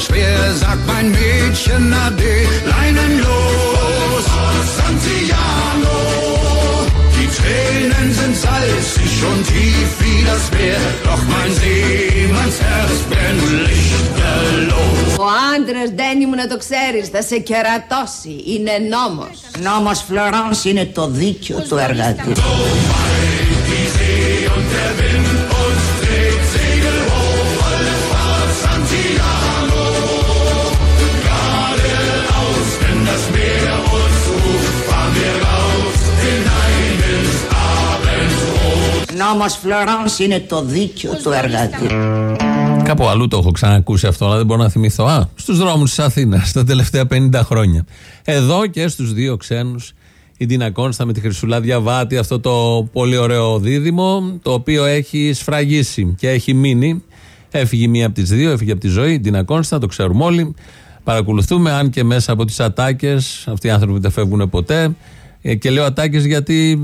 fällt schwer, sagt mein Mädchen Ade, leinenlos. Santiano, die Tränen sind salzig und tief wie das Meer, doch mein Seemannsherz brennt lichterloh. Ο άντρα Ντένι μου να το ξέρει, θα σε κερατώσει. Είναι νόμο. Νόμος Φλωράνς είναι το δίκαιο του εργάτη. Νόμος Φλωράνς είναι το δίκαιο του εργάτη. Κάπου αλλού το έχω ξανακούσει αυτό, αλλά δεν μπορώ να θυμηθώ. Α, στους δρόμους της Αθήνας τα τελευταία 50 χρόνια. Εδώ και στους δύο ξένους, η Ντίνα Κόνστα με τη Χρυσουλά Διαβάτη, αυτό το πολύ ωραίο δίδυμο, το οποίο έχει σφραγίσει και έχει μείνει. Έφυγε μία από τις δύο, έφυγε από τη ζωή, η Ντίνα Κόνστα, το ξέρουμε όλοι. Παρακολουθούμε, αν και μέσα από τις ατάκες, αυτοί οι άνθρωποι δεν φεύγουν ποτέ. Ε, Και λέω ατάκε γιατί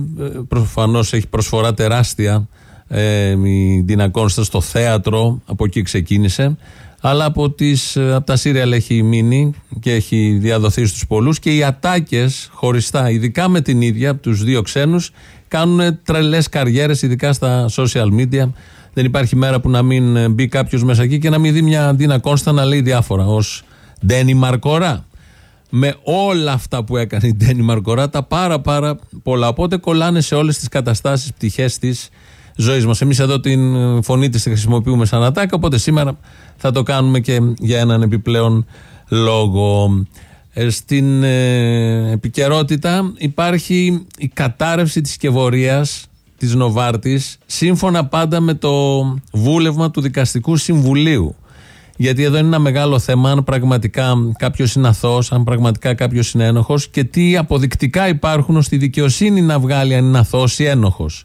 προφανώς έχει προσφορά τεράστια ε, η Ντίνα Κόνστα στο θέατρο, από εκεί ξεκίνησε. Αλλά από, τις, ε, από τα σύριαλ έχει μείνει και έχει διαδοθεί στους πολλούς και οι ατάκες χωριστά, ειδικά με την ίδια, από τους δύο ξένους, κάνουν τρελές καριέρες, ειδικά στα social media. Δεν υπάρχει μέρα που να μην ε, μπει κάποιος μέσα εκεί και να μην δει μια Ντίνα Κόνστα να λέει διάφορα ως Ντένι Μαρκορά με όλα αυτά που έκανε η Ντένι Μαρκορά, τα πάρα πάρα πολλά. Οπότε κολλάνε σε όλες τις καταστάσεις, πτυχές της ζωής μας. Εμείς εδώ την ε, φωνή της τη χρησιμοποιούμε σαν ατάκα, οπότε σήμερα θα το κάνουμε και για έναν επιπλέον λόγο. Ε, στην ε, επικαιρότητα υπάρχει η κατάρρευση της σκευωρίας της Νοβάρτης σύμφωνα πάντα με το βούλευμα του Δικαστικού Συμβουλίου. Γιατί εδώ είναι ένα μεγάλο θέμα αν πραγματικά κάποιος είναι αθώος, αν πραγματικά κάποιος είναι ένοχος και τι αποδεικτικά υπάρχουν ώστε η δικαιοσύνη να βγάλει αν είναι αθώος ή ένοχος.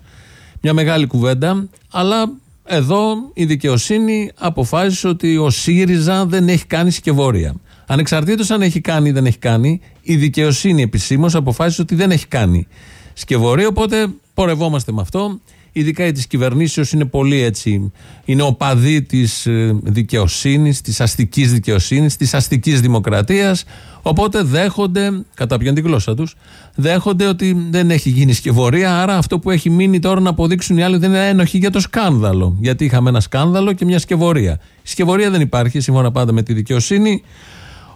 Μια μεγάλη κουβέντα, αλλά εδώ η δικαιοσύνη αποφάσισε ότι ο ΣΥΡΙΖΑ δεν έχει κάνει σκευωρία. Ανεξαρτήτως αν έχει κάνει ή δεν έχει κάνει, η δικαιοσύνη επισήμως αποφάσισε ότι δεν έχει κάνει σκευωρία. Οπότε πορευόμαστε με αυτό. Ειδικά η τη κυβερνήσεω είναι πολύ έτσι. Είναι οπαδοί της δικαιοσύνης, της αστικής δικαιοσύνης, της αστικής δημοκρατίας. Οπότε δέχονται, καταπιούν τη γλώσσα τους, δέχονται ότι δεν έχει γίνει σκευωρία. Άρα αυτό που έχει μείνει τώρα να αποδείξουν οι άλλοι δεν είναι ένοχοι για το σκάνδαλο. Γιατί είχαμε ένα σκάνδαλο και μια σκευωρία. Η σκευωρία δεν υπάρχει, σύμφωνα πάντα με τη δικαιοσύνη.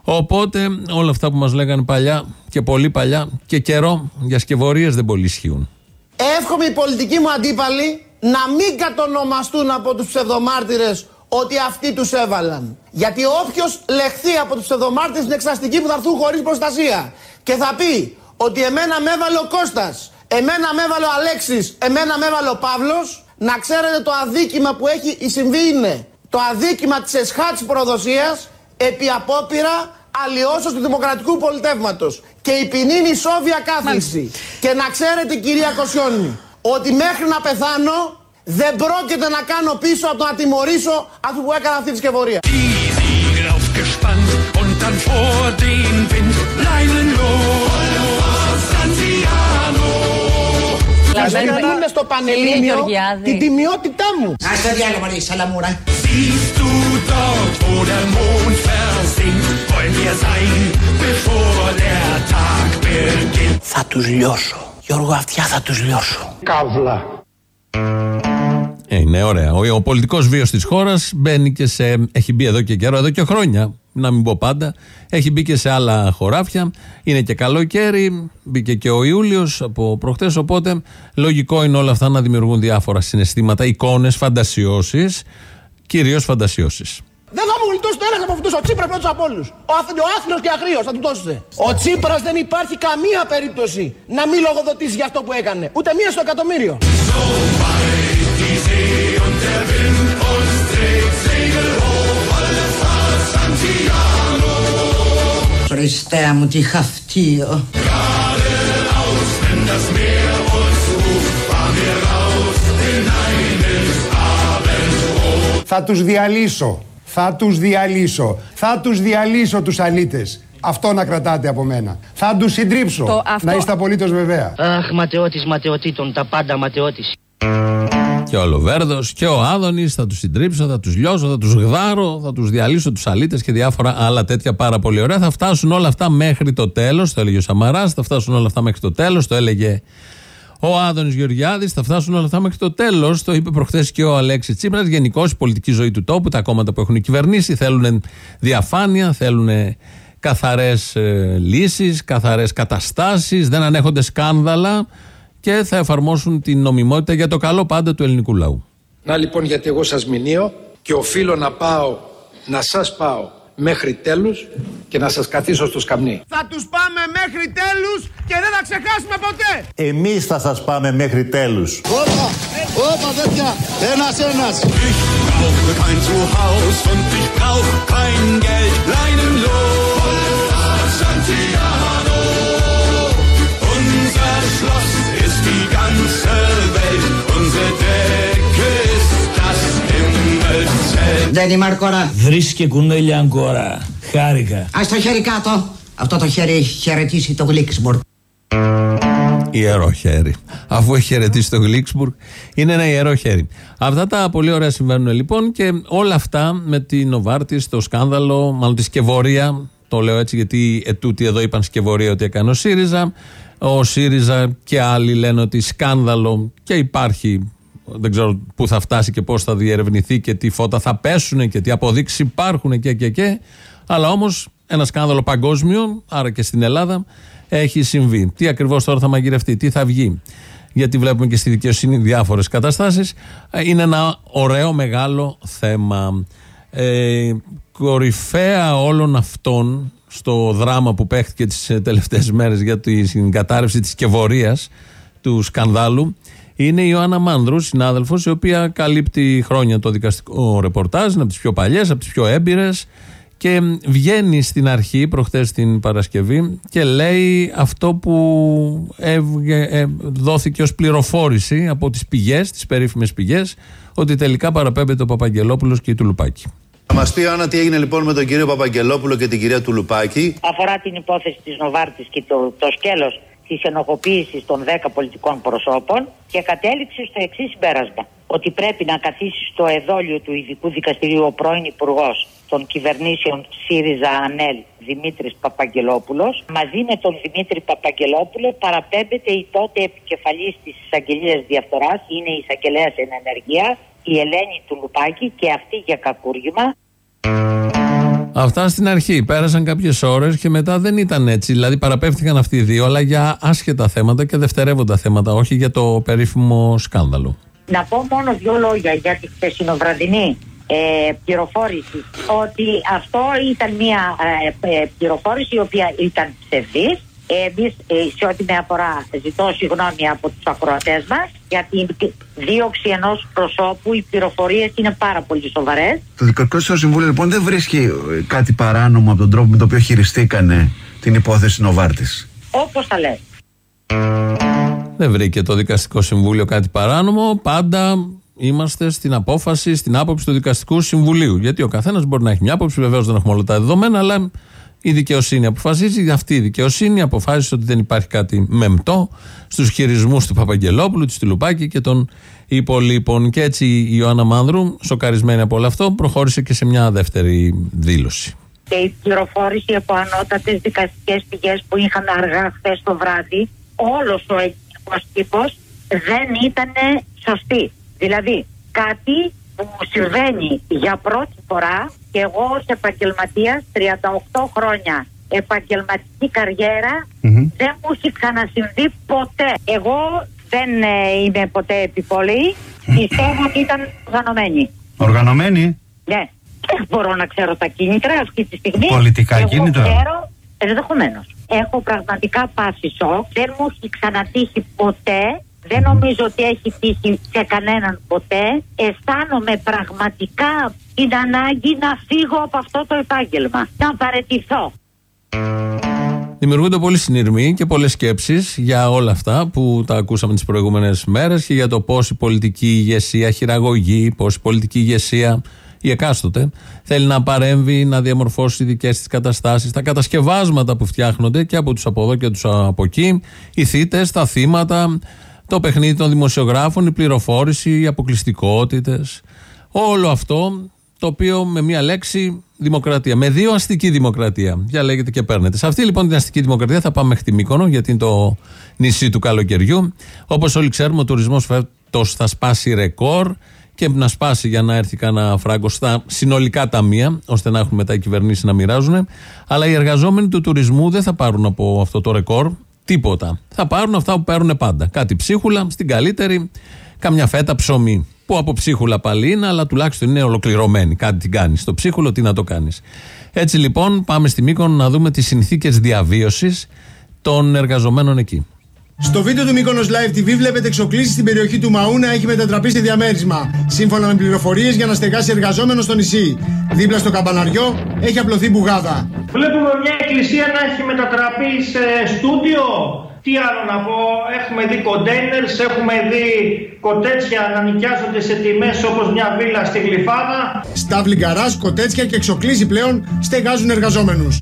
Οπότε όλα αυτά που μας λέγανε παλιά και πολύ παλιά και καιρό για σκευωρίες δεν πολύ ισχύουν. Εύχομαι οι πολιτικοί μου αντίπαλοι να μην κατονομαστούν από τους ψευδομάρτυρες ότι αυτοί τους έβαλαν. Γιατί όποιος λεχθεί από τους ψευδομάρτυρες είναι εξαστικοί που θα έρθουν χωρίς προστασία. Και θα πει ότι εμένα με έβαλε ο Κώστας, εμένα με έβαλε ο Αλέξης, εμένα με έβαλε ο Παύλος. Να ξέρετε το αδίκημα που έχει συμβεί είναι το αδίκημα της εσχάτης προδοσίας επί απόπειρα αλλοιώσεως του δημοκρατικού πολιτεύματος. Και η ποινή είναι ισόβια κάθιση. Και να ξέρετε κυρία Κοσιόνη, ότι μέχρι να πεθάνω δεν πρόκειται να κάνω πίσω από το να τιμωρήσω αυτού που έκανα αυτή τη σκευωρία. Die Siegel aufgespannt und dann vor den Wind leinenlos. Santiano. Ας κρατάνε στο Πανελλήνιο Γεωργιάδη. την τιμιότητά μου. Ας το διάλογο ρε σαλαμούρα. Siehst du dort, wo der Mond versinkt, wollen wir sein, bevor der Tag beginnt. Θα τους λιώσω. Γιώργο αυτιά θα τους λιώσω. Ε, είναι ωραία. Ο, ο πολιτικός βίος της χώρας μπαίνει και σε. Έχει μπει εδώ και καιρό, εδώ και χρόνια, να μην πω πάντα. Έχει μπει και σε άλλα χωράφια. Είναι και καλοκαίρι. Μπήκε και ο Ιούλιος από προχτές. Οπότε λογικό είναι όλα αυτά να δημιουργούν διάφορα συναισθήματα, εικόνες, φαντασιώσεις. Κυρίως φαντασιώσεις. Δεν θα μου γλιτώσει το ένα από αυτού. Ο Τσίπρας πρώτο από όλου. Ο, Αθ- ο άθλιος και αγρίος θα του δώσετε. Ο Τσίπρας δεν υπάρχει καμία περίπτωση να μην λογοδοτήσει για αυτό που έκανε. Ούτε μία στο εκατομμύριο. Χριστέ μου τι χαυτίο. Θα τους διαλύσω. Θα τους διαλύσω. Θα τους διαλύσω τους αλήτες. Αυτό να κρατάτε από μένα. Θα τους συντρίψω. Το αυτό- Να είστε απολύτως βεβαία. Αχ, ματαιώτης ματαιωτήτων, τα πάντα ματαιώτης. Και ο Λοβέρδος και ο Άδωνης. Θα τους συντρίψω, θα τους λιώσω, θα τους γδάρω, θα τους διαλύσω τους αλήτες και διάφορα άλλα τέτοια πάρα πολύ ωραία. Θα φτάσουν όλα αυτά μέχρι το τέλος. Το έλεγε ο Σαμαράς. Θα φτάσουν όλα αυτά μέχρι το τέλος. Το έλεγε ο Άδωνης Γεωργιάδης. Θα φτάσουν όλα αυτά μέχρι το τέλος. Το είπε προχθές και ο Αλέξη Τσίπρας. Γενικώ η πολιτική ζωή του τόπου, τα κόμματα που έχουν κυβερνήσει θέλουν διαφάνεια, θέλουν καθαρές ε, λύσεις, καθαρές καταστάσεις, δεν ανέχονται σκάνδαλα και θα εφαρμόσουν την νομιμότητα για το καλό πάντα του ελληνικού λαού. Να λοιπόν γιατί εγώ σας μηνύω και οφείλω να πάω, να σας πάω μέχρι τέλους και να σας καθίσω στο σκαμνί. Θα τους πάμε μέχρι τέλους και δεν θα ξεχάσουμε ποτέ. Εμείς θα σας πάμε μέχρι τέλους. Όπα, όπα τέτοια, ένας ένας. Ich brauche kein Zuhause und ich brauche kein Geld. Leinenlos. Δεν είμαι αρκορά. Βρίσκε κουνέλια αγκόρα. Χάρηκα. Α το χέρι κάτω. Αυτό το χέρι έχει χαιρετήσει το Γλίξμπουργκ. Ιερό χέρι. Αφού έχει χαιρετήσει το Γλίξμπουργκ, είναι ένα ιερό χέρι. Αυτά τα πολύ ωραία συμβαίνουν λοιπόν και όλα αυτά με την Νοβάρτη, το σκάνδαλο, μάλλον τη σκευωρία. Το λέω έτσι γιατί ετούτοι εδώ είπαν σκευωρία ότι έκανε ο ΣΥΡΙΖΑ. Ο ΣΥΡΙΖΑ και άλλοι λένε ότι σκάνδαλο και υπάρχει. Δεν ξέρω πού θα φτάσει και πώς θα διερευνηθεί και τι φώτα θα πέσουν και τι αποδείξεις υπάρχουν και και και. Αλλά όμως ένα σκάνδαλο παγκόσμιο, άρα και στην Ελλάδα, έχει συμβεί. Τι ακριβώς τώρα θα μαγειρευτεί, τι θα βγει. Γιατί βλέπουμε και στη δικαιοσύνη διάφορες καταστάσεις. Είναι ένα ωραίο μεγάλο θέμα. Ε, κορυφαία όλων αυτών στο δράμα που παίχτηκε τις ε, τελευταίες μέρες για την κατάρρευση της σκευωρίας του σκανδάλου είναι η Ιωάννα Μάνδρου, συνάδελφος η οποία καλύπτει χρόνια το δικαστικό ρεπορτάζ, είναι από τις πιο παλιές, από τις πιο έμπειρες και βγαίνει στην αρχή, προχθές την Παρασκευή και λέει αυτό που έβγε, ε, δόθηκε ως πληροφόρηση από τις πηγές, τις περίφημες πηγές ότι τελικά παραπέμπεται ο Παπαγγελόπουλος και η Τουλουπάκη. Θα μας πει Άννα τι έγινε λοιπόν με τον κύριο Παπαγγελόπουλο και την κυρία Τουλουπάκη. αφορά την υπόθεση της Νοβάρτης και το, το σκέλος της ενοχοποίησης των 10 πολιτικών προσώπων και κατέληξε στο εξής συμπέρασμα. Ότι πρέπει να καθίσει στο εδόλιο του ειδικού δικαστηρίου ο πρώην υπουργός των κυβερνήσεων ΣΥΡΙΖΑ ΑΝΕΛ Δημήτρης Παπαγγελόπουλος. Μαζί με τον Δημήτρη Παπαγγελόπουλο παραπέμπεται η τότε επικεφαλής της εισαγγελίας διαφθοράς, είναι η εισαγγελέας εν ενεργεία, η Ελένη Τουλουπάκη και αυτή για κακούργημα. Αυτά στην αρχή. Πέρασαν κάποιες ώρες και μετά δεν ήταν έτσι. Δηλαδή παραπέφθηκαν αυτοί οι δύο, αλλά για άσχετα θέματα και δευτερεύοντα θέματα, όχι για το περίφημο σκάνδαλο. Να πω μόνο δύο λόγια για τη χθεσινοβραδινή ε, πληροφόρηση. Ότι αυτό ήταν μια ε, ε, πληροφόρηση η οποία ήταν ψευδής. Εμείς, σε ό,τι με αφορά, ζητώ συγγνώμη από τους ακροατές μας για την δίωξη ενός προσώπου. Οι πληροφορίες είναι πάρα πολύ σοβαρές. Το Δικαστικό σας Συμβούλιο λοιπόν δεν βρίσκει ε, κάτι παράνομο από τον τρόπο με τον οποίο χειριστήκανε την υπόθεση Νοβάρτης. Όπως τα λέει. Δεν βρήκε το Δικαστικό Συμβούλιο κάτι παράνομο. Πάντα είμαστε στην απόφαση, στην άποψη του Δικαστικού Συμβουλίου. Γιατί ο καθένας μπορεί να έχει μια άποψη, βεβαίως δεν έχουμε όλα τα δεδομένα, αλλά η δικαιοσύνη αποφασίζει. Αυτή η δικαιοσύνη αποφάσισε ότι δεν υπάρχει κάτι μεμτό στους χειρισμούς του Παπαγγελόπουλου, της Τουλουπάκη και των υπολείπων. Και έτσι η Ιωάννα Μάνδρου, σοκαρισμένη από όλο αυτό, προχώρησε και σε μια δεύτερη δήλωση. Και η πληροφόρηση από ανώτατες δικαστικές πηγές που είχαμε αργά χθες το βράδυ, όλος ο ελληνικό τύπος δεν ήταν σωστή. Δηλαδή, κάτι που συμβαίνει για πρώτη φορά και εγώ ως επαγγελματίας 38 χρόνια επαγγελματική καριέρα δεν μου έχει ξανασυμβεί ποτέ. Εγώ δεν ε, είμαι ποτέ επιπολή. Πιστεύω ότι ήταν οργανωμένη. Οργανωμένη; Ναι. Δεν μπορώ να ξέρω τα κίνητρα αυτή τη στιγμή. Πολιτικά Εγώ κίνητρα; Ξέρω, ενδεχομένως. Έχω πραγματικά πάθει σοκ. Δεν μου έχει ξανατύχει ποτέ. Δεν νομίζω ότι έχει τύχει σε κανέναν ποτέ. Αισθάνομαι πραγματικά την ανάγκη να φύγω από αυτό το επάγγελμα. Να παρετηθώ. Δημιουργούνται πολλοί συνειρμοί και πολλές σκέψεις για όλα αυτά που τα ακούσαμε τις προηγούμενες μέρες και για το πώς η πολιτική ηγεσία χειραγωγεί, πώς η πολιτική ηγεσία, η εκάστοτε, θέλει να παρέμβει, να διαμορφώσει δικές της καταστάσεις, τα κατασκευάσματα που φτιάχνονται και από τους από εδώ και τους από εκεί, οι θύτε, τα θύματα, το παιχνίδι των δημοσιογράφων, η πληροφόρηση, οι αποκλειστικότητες. Όλο αυτό το οποίο με μία λέξη δημοκρατία. Με δύο αστική δημοκρατία. Για λέγεται και παίρνετε. Σε αυτή λοιπόν την αστική δημοκρατία θα πάμε μέχρι τη Μύκονο, γιατί είναι το νησί του καλοκαιριού. Όπως όλοι ξέρουμε, ο τουρισμός φέτος θα σπάσει ρεκόρ και να σπάσει για να έρθει κανένα φράγκο στα συνολικά ταμεία, ώστε να έχουν μετά οι κυβερνήσεις να μοιράζουν. Αλλά οι εργαζόμενοι του τουρισμού δεν θα πάρουν από αυτό το ρεκόρ τίποτα. Θα πάρουν αυτά που παίρνουν πάντα. Κάτι ψίχουλα, στην καλύτερη, καμιά φέτα ψωμί. Που από ψίχουλα πάλι είναι, αλλά τουλάχιστον είναι ολοκληρωμένη. Κάτι την κάνεις. Στο ψίχουλο τι να το κάνεις. Έτσι λοιπόν, πάμε στη Μύκονο να δούμε τις συνθήκες διαβίωσης των εργαζομένων εκεί. Στο βίντεο του Μύκονος Live TV βλέπετε εξοκλήσεις στην περιοχή του Μαούνα έχει μετατραπεί σε διαμέρισμα. Σύμφωνα με πληροφορίες για να στεγάσει εργαζόμενο στο νησί. Δίπλα στο καμπαναριό έχει απλωθεί μπουγάδα. Βλέπουμε μια εκκλησία να έχει μετατραπεί σε στούντιο. Τι άλλο να πω, έχουμε δει κοντέινερς, έχουμε δει κοτέτσια να νοικιάζονται σε τιμές όπως μια βίλα στη Γλυφάδα. Στάβλη γκαράζ, κοτέτσια και εξοκλήσεις πλέον στεγάζουν εργαζόμενους.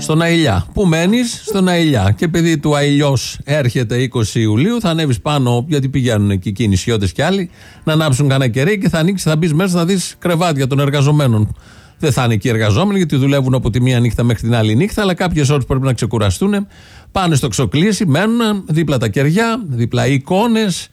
Στον Αηλιά. Πού μένεις, στον Αηλιά. Και επειδή του Αηλιός έρχεται 20 Ιουλίου, θα ανέβεις πάνω, γιατί πηγαίνουν εκεί οι νησιώτες κι άλλοι, να ανάψουν κανένα κερί και θα ανοίξεις, θα μπεις μέσα, θα δεις κρεβάτια των εργαζομένων. Δεν θα είναι εκεί οι εργαζόμενοι, γιατί δουλεύουν από τη μία νύχτα μέχρι την άλλη νύχτα, αλλά κάποιες ώρες πρέπει να ξεκουραστούν. Πάνε στο ξοκλήσι, μένουν δίπλα τα κεριά, δίπλα οι εικόνες,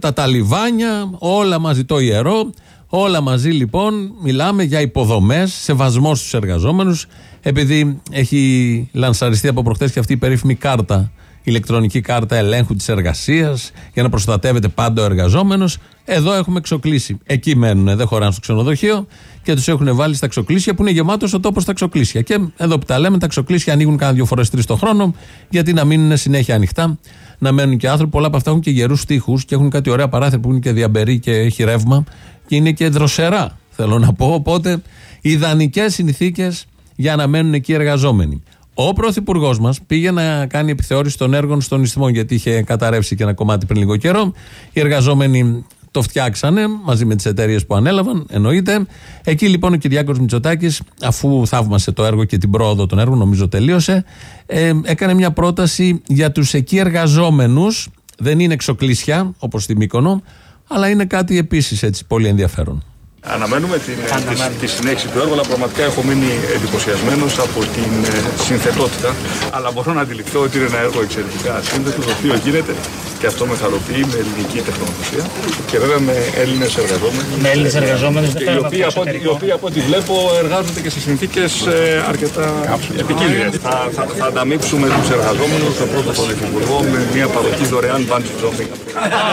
τα ταλιβάνια, όλα μαζί το ιερό. Όλα μαζί λοιπόν μιλάμε για υποδομές, σεβασμός στους εργαζόμενους, επειδή έχει λανσαριστεί από προχθέ και αυτή η περίφημη κάρτα, ηλεκτρονική κάρτα ελέγχου της εργασίας, για να προστατεύεται πάντα ο εργαζόμενος. Εδώ έχουμε εξοκλήσει. Εκεί μένουν, δεν χωράνε στο ξενοδοχείο και τους έχουν βάλει στα ξοκλήσια που είναι γεμάτος ο τόπος στα ξοκλήσια. Και εδώ που τα λέμε, τα ξοκλήσια ανοίγουν κάνα δύο φορές τρεις το χρόνο, γιατί να μείνουν συνέχεια ανοιχτά, να μένουν και άνθρωποι. Πολλά από αυτά έχουν και γερούς τείχου και έχουν κάτι ωραία παράθυρα που είναι και διαμπερή και έχει ρεύμα και είναι και δροσερά, θέλω να πω. Οπότε, ιδανικές συνθήκες για να μένουν εκεί εργαζόμενοι. Ο πρωθυπουργός μας πήγε να κάνει επιθεώρηση των έργων στον Ισθμό, γιατί είχε καταρρεύσει και ένα κομμάτι πριν λίγο καιρό. Οι εργαζόμενοι το φτιάξανε μαζί με τις εταιρείες που ανέλαβαν, εννοείται. Εκεί λοιπόν ο Κυριάκος Μητσοτάκης, αφού θαύμασε το έργο και την πρόοδο των έργων, νομίζω τελείωσε, ε, έκανε μια πρόταση για τους εκεί εργαζόμενους. Δεν είναι εξοκλήσια, όπως στη Μύκονο, αλλά είναι κάτι επίσης έτσι πολύ ενδιαφέρον. Αναμένουμε την, τη, τη, συνέχιση του έργου, αλλά πραγματικά έχω μείνει εντυπωσιασμένος από την ε, συνθετότητα. Αλλά μπορώ να αντιληφθώ ότι είναι ένα έργο εξαιρετικά σύνθετο, το οποίο γίνεται και αυτό με χαροποιεί με ελληνική τεχνογνωσία και βέβαια με Έλληνες εργαζόμενους. Με Έλληνες εργαζόμενους, δεν οι, οποίοι από, οι οποίοι από ό,τι βλέπω εργάζονται και σε συνθήκες ε, αρκετά επικίνδυνες. Θα, θα, θα ανταμείψουμε τους εργαζόμενους, το πρώτο τον Υφυπουργό, με μια παροχή δωρεάν bungee jumping.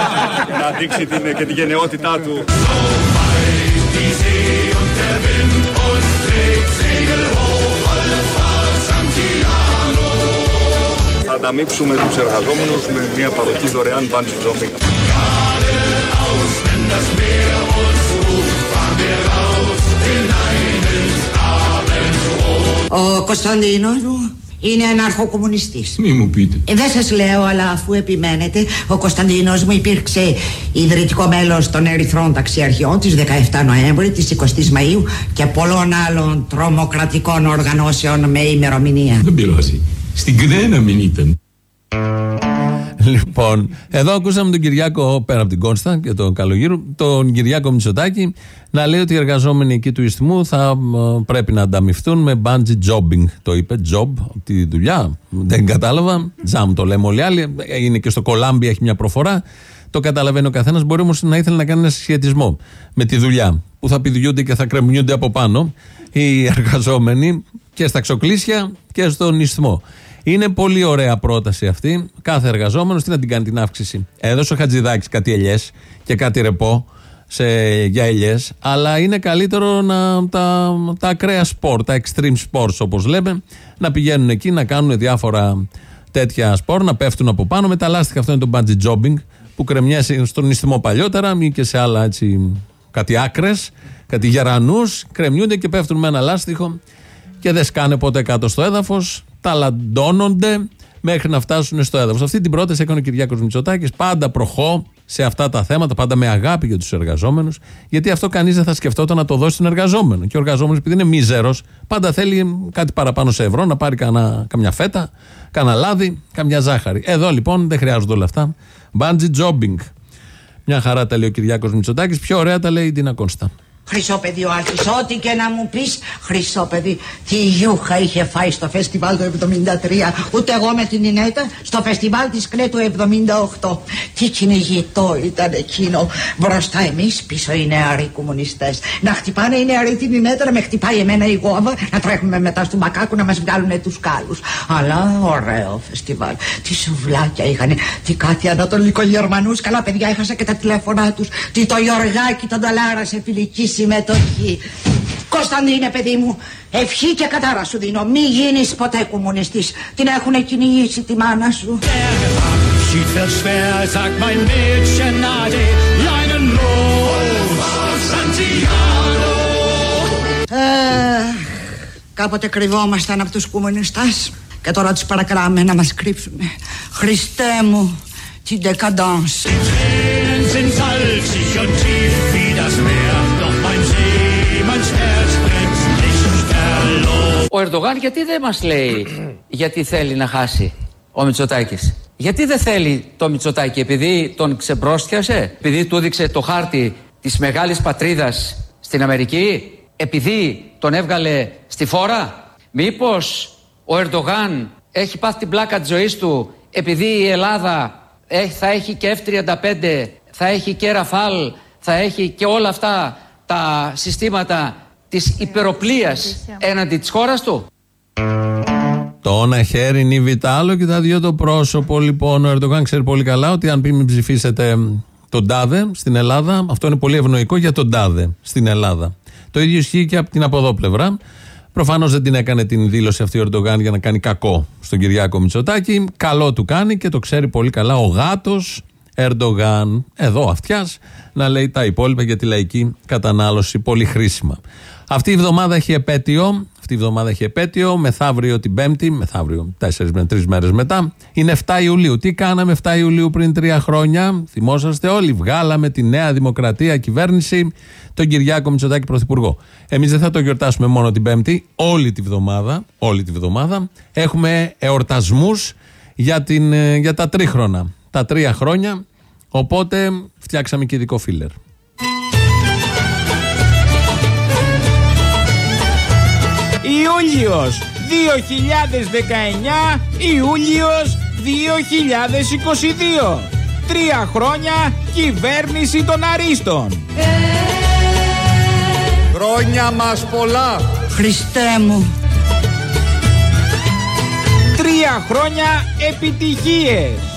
να δείξει την, και τη γενναιότητά του. Θα ανταμείψουμε τους εργαζόμενους με μια παροχή δωρεάν bungee jumping. Geradeaus, wenn das Meer uns ruft, fahren wir raus hinein ins Abendrot. Ο Κωνσταντίνος μου είναι αναρχοκομμουνιστής. Μη μου πείτε. Ε, δεν σας λέω, αλλά αφού επιμένετε, ο Κωνσταντίνος μου υπήρξε ιδρυτικό μέλος των Ερυθρών Ταξιαρχιών της 17 Νοέμβρη, της 20 Μαΐου και πολλών άλλων τρομοκρατικών οργανώσεων με ημερομηνία. Δεν πειράζει. Στην Κνένα μην ήταν. Λοιπόν, εδώ ακούσαμε τον Κυριάκο, πέρα από την Κόνστα και τον Καλογύρου, τον Κυριάκο Μητσοτάκη να λέει ότι οι εργαζόμενοι εκεί του Ισθμού θα ε, πρέπει να ανταμυφθούν με bungee jobbing. Το είπε, job, τη δουλειά. Δεν κατάλαβα. Τζαμ το λέμε όλοι οι άλλοι. Είναι και στο Κολάμπι, έχει μια προφορά. Το καταλαβαίνει ο καθένας. Μπορεί όμως να ήθελε να κάνει ένα συσχετισμό με τη δουλειά. Που θα πηδιούνται και θα κρεμνιούνται από πάνω οι εργαζόμενοι και στα ξοκλήσια και στον Ισθμό. Είναι πολύ ωραία πρόταση αυτή. Κάθε εργαζόμενος τι να την κάνει την αύξηση. Έδωσε ο Χατζηδάκης κάτι ελιές και κάτι ρεπό σε, για ελιές, αλλά είναι καλύτερο να, τα, τα ακραία σπορ, τα extreme sports όπως λέμε, να πηγαίνουν εκεί να κάνουν διάφορα τέτοια σπορ, να πέφτουν από πάνω. Με τα λάστιχα αυτό είναι το bungee jobbing που κρεμιάσει στον νηστιμό παλιότερα ή και σε άλλα έτσι κάτι άκρες, κάτι γερανούς, κρεμιούνται και πέφτουν με ένα λάστιχο και δεν σκάνε ποτέ κάτω στο έδαφος, ταλαντώνονται μέχρι να φτάσουν στο έδαφος. Αυτή την πρόταση έκανε ο Κυριάκος Μητσοτάκης. Πάντα προχώ σε αυτά τα θέματα, πάντα με αγάπη για τους εργαζόμενους, γιατί αυτό κανείς δεν θα σκεφτόταν να το δώσει στον εργαζόμενο. Και ο εργαζόμενος, επειδή είναι μίζερος, πάντα θέλει κάτι παραπάνω σε ευρώ, να πάρει κανά, καμιά φέτα, Κάνα λάδι, καμιά ζάχαρη. Εδώ λοιπόν δεν χρειάζονται όλα αυτά. Bungee jobbing. Μια χαρά τα λέει ο Κυριάκος Μητσοτάκης. Πιο ωραία τα λέει η Ντίνα Κόνστα. Χρυσό παιδί ο Άλκης, ό,τι και να μου πεις. Χρυσό παιδί, τι γιούχα είχε φάει στο φεστιβάλ του 73 Ούτε εγώ με την Ινέτα στο φεστιβάλ της Κρέτου 78 Τι κυνηγητό ήταν εκείνο Μπροστά εμείς, πίσω οι νεαροί κομμουνιστές. Να χτυπάνε οι νεαροί την Ινέτα, να με χτυπάει εμένα η γόβα Να τρέχουμε μετά στο Μακάκου να μας βγάλουν τους κάλους. Αλλά ωραίο φεστιβάλ. Τι σουβλάκια είχαν, τι κάτι ανατολικογερμανούς Καλά παιδιά, έχασα και τα τηλέφωνά τους. Τι το Γιωργάκι τον Ταλάρα σε φιλική συμμετοχή. Κωνσταντίνε παιδί μου, ευχή και κατάρα σου δίνω. Μη γίνεις ποτέ κομμουνιστής. Την έχουν κυνηγήσει τη μάνα σου. Schied wird schwer, sagt mein Mädchen Ade, leinenlos, Santiago. Ε, κάποτε κρυβόμασταν από τους κομμουνιστάς και τώρα τους παρακράμε να μας κρύψουν. Χριστέ μου, την decadence. Ο Ερντογάν γιατί δεν μας λέει γιατί θέλει να χάσει ο Μητσοτάκης; Γιατί δεν θέλει το Μητσοτάκη, επειδή τον ξεπρόστιασε, επειδή του έδειξε το χάρτη της μεγάλης πατρίδας στην Αμερική, επειδή τον έβγαλε στη φόρα; Μήπως ο Ερντογάν έχει πάθει την πλάκα της ζωής του επειδή η Ελλάδα έχει- θα έχει και F-35, θα έχει και Ραφάλ, θα έχει και όλα αυτά τα συστήματα της υπεροπλίας έναντι της χώρας του. Το ένα χέρι είναι το άλλο και τα δύο το πρόσωπο. Λοιπόν, ο Ερντογάν ξέρει πολύ καλά ότι αν πει μην ψηφίσετε τον Τάδε στην Ελλάδα, αυτό είναι πολύ ευνοϊκό για τον Τάδε στην Ελλάδα. Το ίδιο ισχύει και από την από εδώ πλευρά. Προφανώς δεν την έκανε την δήλωση αυτή ο Ερντογάν για να κάνει κακό στον Κυριάκο Μητσοτάκη. Καλό του κάνει και το ξέρει πολύ καλά ο γάτος Ερντογάν. Εδώ αυτιάς να λέει τα υπόλοιπα για τη λαϊκή κατανάλωση. Πολύ χρήσιμα. Αυτή η εβδομάδα έχει επέτειο. Αυτή η εβδομάδα έχει επέτειο. Μεθαύριο την Πέμπτη, μεθαύριο τέσσερις με τρεις μέρες μετά, είναι 7 Ιουλίου. Τι κάναμε 7 Ιουλίου πριν τρία χρόνια, θυμόσαστε όλοι. Βγάλαμε τη Νέα Δημοκρατία κυβέρνηση, τον Κυριάκο Μητσοτάκη Πρωθυπουργό. Εμείς δεν θα το γιορτάσουμε μόνο την Πέμπτη, όλη τη βδομάδα. Όλη τη βδομάδα έχουμε εορτασμούς για, την, ε, για τα τρίχρονα. Τα τρία χρόνια. Οπότε φτιάξαμε και ειδικό φίλερ. Ιούλιος 2019 Ιούλιος 2022 Τρία χρόνια κυβέρνηση των Αρίστων Χρόνια μας πολλά. Χριστέ μου. Τρία χρόνια επιτυχίες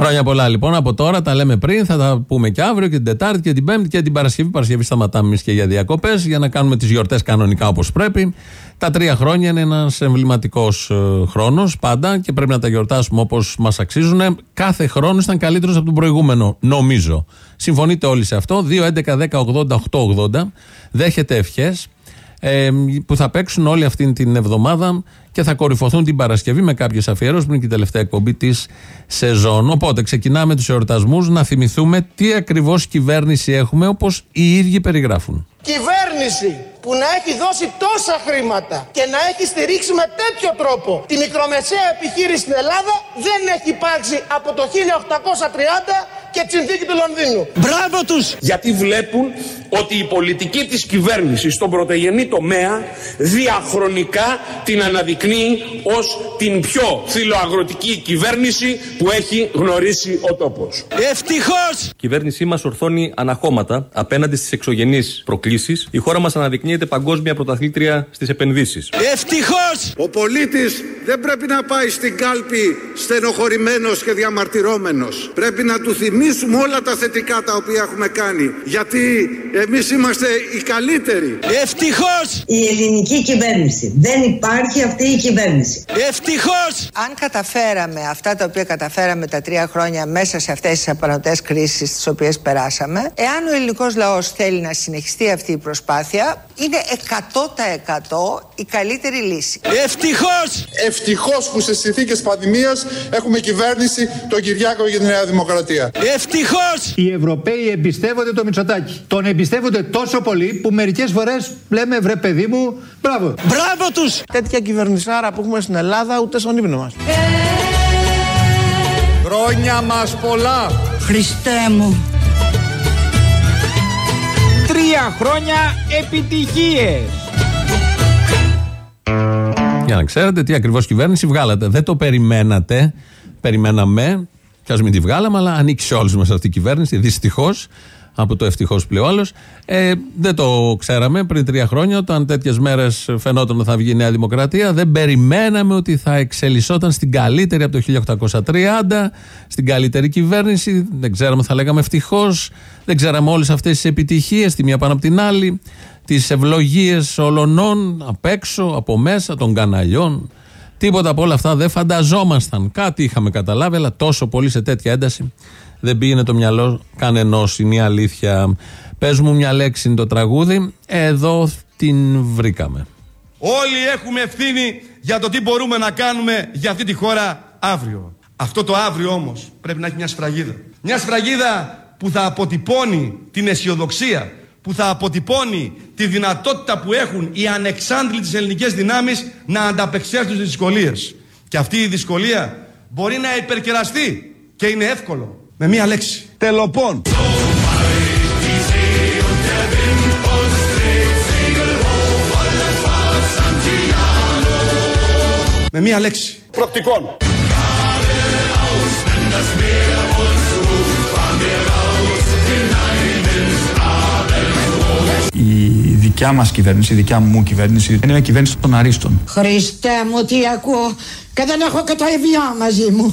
Χρόνια πολλά λοιπόν από τώρα, τα λέμε πριν, θα τα πούμε και αύριο και την Τετάρτη και την Πέμπτη και την Παρασκευή. Παρασκευή σταματάμε εμείς και για διακοπές για να κάνουμε τις γιορτές κανονικά όπως πρέπει. Τα τρία χρόνια είναι ένας εμβληματικός χρόνος πάντα και πρέπει να τα γιορτάσουμε όπως μας αξίζουν. Κάθε χρόνος ήταν καλύτερος από τον προηγούμενο, νομίζω. Συμφωνείτε όλοι σε αυτό. 2, 11, 10, 80, 8, 80. Δέχεται ευχές ε, που θα παίξουν όλη αυτή την εβδομάδα και θα κορυφωθούν την Παρασκευή με κάποιες αφιερώσεις που είναι και η τελευταία εκπομπή της σεζόν. Οπότε ξεκινάμε τους εορτασμούς να θυμηθούμε τι ακριβώς κυβέρνηση έχουμε όπως οι ίδιοι περιγράφουν. Κυβέρνηση που να έχει δώσει τόσα χρήματα και να έχει στηρίξει με τέτοιο τρόπο τη μικρομεσαία επιχείρηση στην Ελλάδα δεν έχει υπάρξει από το 1830 και τη συνθήκη του Λονδίνου. Μπράβο τους! Γιατί βλέπουν ότι η πολιτική της κυβέρνησης στον πρωτογενή τομέα διαχρονικά την αναδεικνύει ως την πιο φιλοαγροτική κυβέρνηση που έχει γνωρίσει ο τόπος. Ευτυχώς! Η κυβέρνησή μας ορθώνει αναχώματα απέναντι στις εξωγενείς προκλήσεις. Η χώρα μας αναδεικνύεται παγκόσμια πρωταθλήτρια στις επενδύσεις. Ευτυχώς! Ο πολίτης δεν πρέπει να πάει στην κάλπη στενοχωρημένος και διαμαρτυρόμενος. Πρέπει να του θυμίσουμε όλα τα θετικά τα οποία έχουμε κάνει. Γιατί εμείς είμαστε οι καλύτεροι. Ευτυχώς! Η ελληνική κυβέρνηση. Δεν υπάρχει αυτή η κυβέρνηση. Ευτυχώς! Αν καταφέραμε αυτά τα οποία καταφέραμε τα τρία χρόνια μέσα σε αυτές τις απανοτές κρίσεις τις οποίες περάσαμε, εάν ο ελληνικός λαός θέλει να συνεχιστεί αυτή η προσπάθεια, είναι 100% η καλύτερη λύση. Ευτυχώς! Ευτυχώς που σε συνθήκες πανδημίας έχουμε κυβέρνηση τον Κυριάκο για τη Νέα Δημοκρατία. Ευτυχώς! Οι Ευρωπαίοι εμπιστεύονται το Μητσοτάκι. Τον εμπιστεύονται εμπιστεύονται τόσο πολύ που μερικές φορές λέμε βρε παιδί μου, μπράβο. Μπράβο τους! Τέτοια κυβερνησάρα που έχουμε στην Ελλάδα ούτε στον ύπνο μας. Χρόνια μας πολλά. Χριστέ μου. Τρία χρόνια επιτυχίες. Για να ξέρετε τι ακριβώς κυβέρνηση βγάλατε. Δεν το περιμένατε. Περιμέναμε. Κι ας μην τη βγάλαμε, αλλά ανοίξει όλους μας αυτή η κυβέρνηση. Δυστυχώς. Από το ευτυχώς πλέον ε, δεν το ξέραμε πριν τρία χρόνια, όταν τέτοιες μέρες φαινόταν ότι θα βγει η Νέα Δημοκρατία. Δεν περιμέναμε ότι θα εξελισσόταν στην καλύτερη από το 1830, στην καλύτερη κυβέρνηση. Δεν ξέραμε, θα λέγαμε ευτυχώς. Δεν ξέραμε όλες αυτές τις επιτυχίες, τη μία πάνω από την άλλη τις ευλογίες ολονών απ' έξω, από μέσα, των καναλιών. Τίποτα από όλα αυτά δεν φανταζόμασταν. Κάτι είχαμε καταλάβει, αλλά τόσο πολύ σε τέτοια ένταση δεν πήγαινε το μυαλό κανενός. Είναι η αλήθεια. Πες μου μια λέξη είναι το τραγούδι. Εδώ την βρήκαμε. Όλοι έχουμε ευθύνη για το τι μπορούμε να κάνουμε για αυτή τη χώρα αύριο. Αυτό το αύριο όμως πρέπει να έχει μια σφραγίδα. Μια σφραγίδα που θα αποτυπώνει την αισιοδοξία, που θα αποτυπώνει τη δυνατότητα που έχουν οι ανεξάντλητες ελληνικές δυνάμεις να ανταπεξέλθουν στις δυσκολίες. Και αυτή η δυσκολία μπορεί να υπερκεραστεί και είναι εύκολο με μία λέξη. Τελοπών. Με μία λέξη. Προπτικών. Η δικιά μας κυβέρνηση, η δικιά μου κυβέρνηση είναι μια κυβέρνηση των αρίστων. Χριστέ μου τι ακούω και δεν έχω και το ευγιό μαζί μου.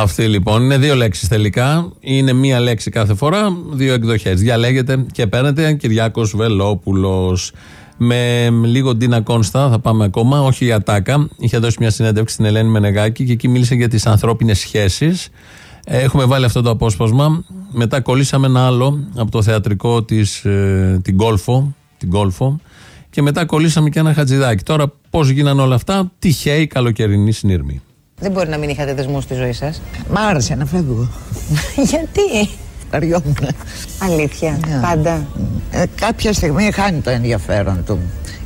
Αυτή λοιπόν είναι δύο λέξεις τελικά. Είναι μία λέξη κάθε φορά, δύο εκδοχές. Διαλέγετε και παίρνετε Κυριάκος Βελόπουλος. Με λίγο Ντίνα Κόνστα θα πάμε ακόμα, όχι η Ατάκα. Είχε δώσει μια συνέντευξη στην Ελένη Μενεγάκη και εκεί μίλησε για τις ανθρώπινες σχέσεις. Έχουμε βάλει αυτό το απόσπασμα. Μετά κολλήσαμε ένα άλλο από το θεατρικό της ε, την Κόλφο, την Κόλφο. Και μετά κολλήσαμε και ένα χατζηδάκι. Τώρα πώς γίνανε όλα αυτά, τυχαίοι καλοκαιρινή συνήρμη. Δεν μπορεί να μην είχατε δεσμούς στη ζωή σας. Μ' άρεσε να φεύγω. Γιατί; Αριόμουν. Αλήθεια. Πάντα. Ε, κάποια στιγμή χάνει το ενδιαφέρον του.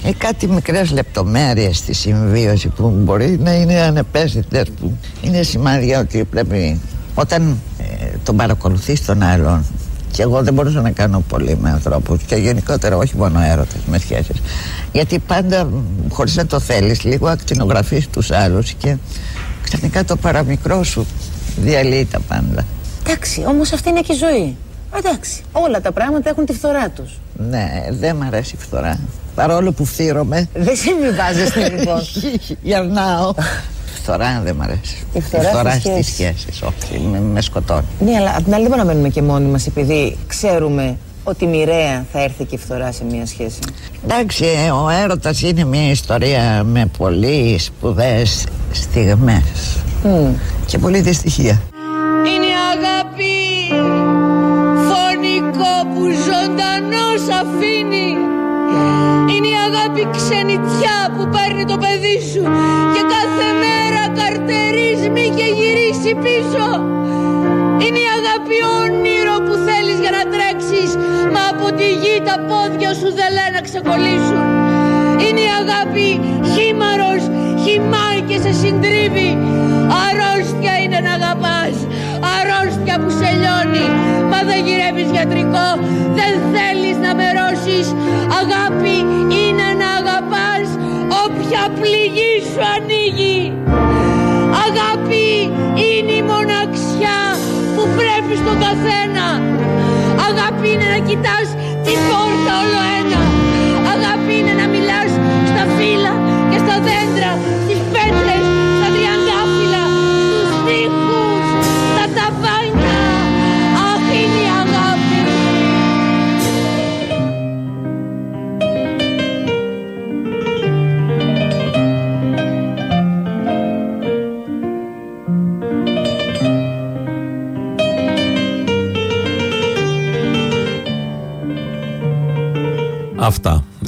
Ε, κάτι μικρές λεπτομέρειες στη συμβίωση που μπορεί να είναι ανεπαίσθητες που είναι σημάδια ότι πρέπει όταν ε, τον παρακολουθείς τον άλλον και εγώ δεν μπορούσα να κάνω πολύ με ανθρώπους και γενικότερα όχι μόνο έρωτες με σχέσεις. Γιατί πάντα χωρίς να το θέλεις, λίγο ακτινογραφείς τους άλλους και ξαφνικά το παραμικρό σου διαλύει τα πάντα. Εντάξει, όμως αυτή είναι και η ζωή. Εντάξει, όλα τα πράγματα έχουν τη φθορά τους. Ναι, δεν μ' αρέσει η φθορά. Παρόλο που φθύρομαι. Δεν συμβιβάζεστε λοιπόν. Γερνάω. Φθορά δεν μ' αρέσει. Η φθορά στις στις σχέσεις. σχέσεις. Όχι, με, με σκοτώνει. Ναι, αλλά απ' την άλλη δεν μπορούμε να μένουμε και μόνοι μας επειδή ξέρουμε ότι μοιραία θα έρθει και η φθορά σε μια σχέση. Εντάξει, ο έρωτας είναι μια ιστορία με πολύ σπουδαίες στιγμές και πολύ δυστυχία. Είναι η αγάπη φωνικό που ζωντανός αφήνει Είναι η αγάπη ξενιτιά που παίρνει το παιδί σου Και κάθε μέρα καρτερίζει και γυρίσει πίσω Είναι η αγάπη όνειρο τη γη τα πόδια σου δεν λένε να ξεκολλήσουν. Είναι η αγάπη χήμαρος, χυμάει και σε συντρίβει. Αρρώστια είναι να αγαπάς Αρρώστια που σε λιώνει. Μα δεν γυρεύεις γιατρικό Δεν θέλεις να μερώσεις. Αγάπη είναι να αγαπάς Όποια πληγή σου ανοίγει. Αγάπη είναι η μοναξιά Που πρέπει στον καθένα. Αγάπη είναι να κοιτάς την πόρτα όλο ένα. Αγάπη είναι να μιλάς στα φύλλα και στα δέντρα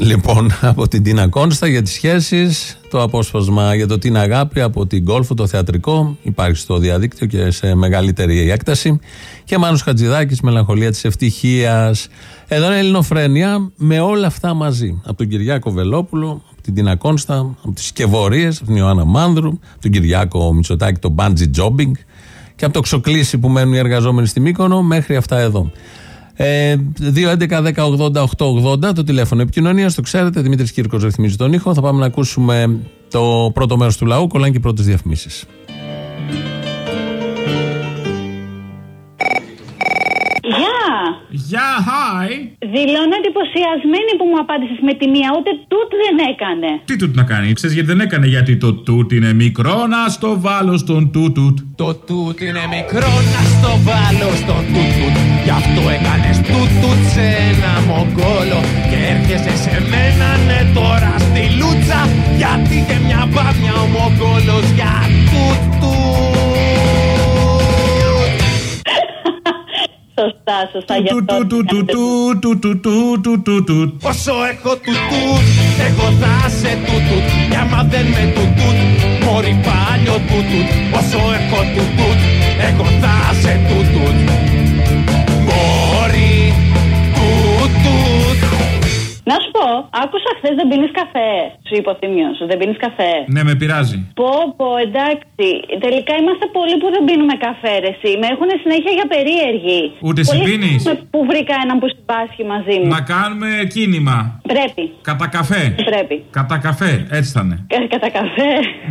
Λοιπόν, από την Τίνα Κόνστα για τις σχέσεις, το απόσπασμα για το τι είναι αγάπη από την Κόλφο, το θεατρικό, υπάρχει στο διαδίκτυο και σε μεγαλύτερη έκταση. Και Μάνος Χατζηδάκης, μελαγχολία της ευτυχίας. Εδώ είναι Ελληνοφρένια με όλα αυτά μαζί. Από τον Κυριάκο Βελόπουλο, από την Τίνα Κόνστα, από τις Σκευωρίες, από την Ιωάννα Μάνδρου, από τον Κυριάκο Μητσοτάκη, το bungee jobbing και από το ξοκλήσι που μένουν οι εργαζόμενοι στη Μύκονο μέχρι αυτά εδώ. Ε, 2.11.10.80.880 το τηλέφωνο επικοινωνία, το ξέρετε. Δημήτρης Κύρκος ρυθμίζει τον ήχο. Θα πάμε να ακούσουμε το πρώτο μέρος του λαού. Κολλάνε και πρώτες διαφημίσεις. Γεια, hi! Δηλώνω εντυπωσιασμένη που μου απάντησες με τη μία, ούτε τούτ δεν έκανε. Τι τούτ να κάνει, ξέρεις γιατί δεν έκανε, γιατί το τούτ είναι μικρό, να στο βάλω στον τούτουτ. Το τούτ είναι μικρό να στο βάλω στο τούτουτ Γι' αυτό έκανες τούτουτ σε ένα μογκόλο Και έρχεσαι σε μένα ναι τώρα στη λούτσα Γιατί και μια μπάμια ο μογκόλος για τούτουτ Σωστά, σωστά, γι' αυτό. Όσο έχω τούτουτ, εγώ θα σε τούτουτ Κι άμα δεν με τούτουτ, μωρή πάλιο τούτουτ Όσο έχω τούτουτ, εγώ θα σε τούτουτ Μωρή άκουσα χθες δεν πίνεις καφέ. Σου είπε ο Θήμιος, δεν πίνεις καφέ. Ναι, με πειράζει. Πω, πω, εντάξει. Τελικά είμαστε πολλοί που δεν πίνουμε καφέ, ρε, εσύ. Με έχουν συνέχεια για περίεργοι. Ούτε εσύ Πολλοί πίνεις; χαίρομαι Που βρήκα έναν που συμπάσχει μαζί μου. Να κάνουμε κίνημα. Πρέπει. Κατά καφέ. Πρέπει. Κατά καφέ, έτσι θα είναι. Κα- Κατά καφέ.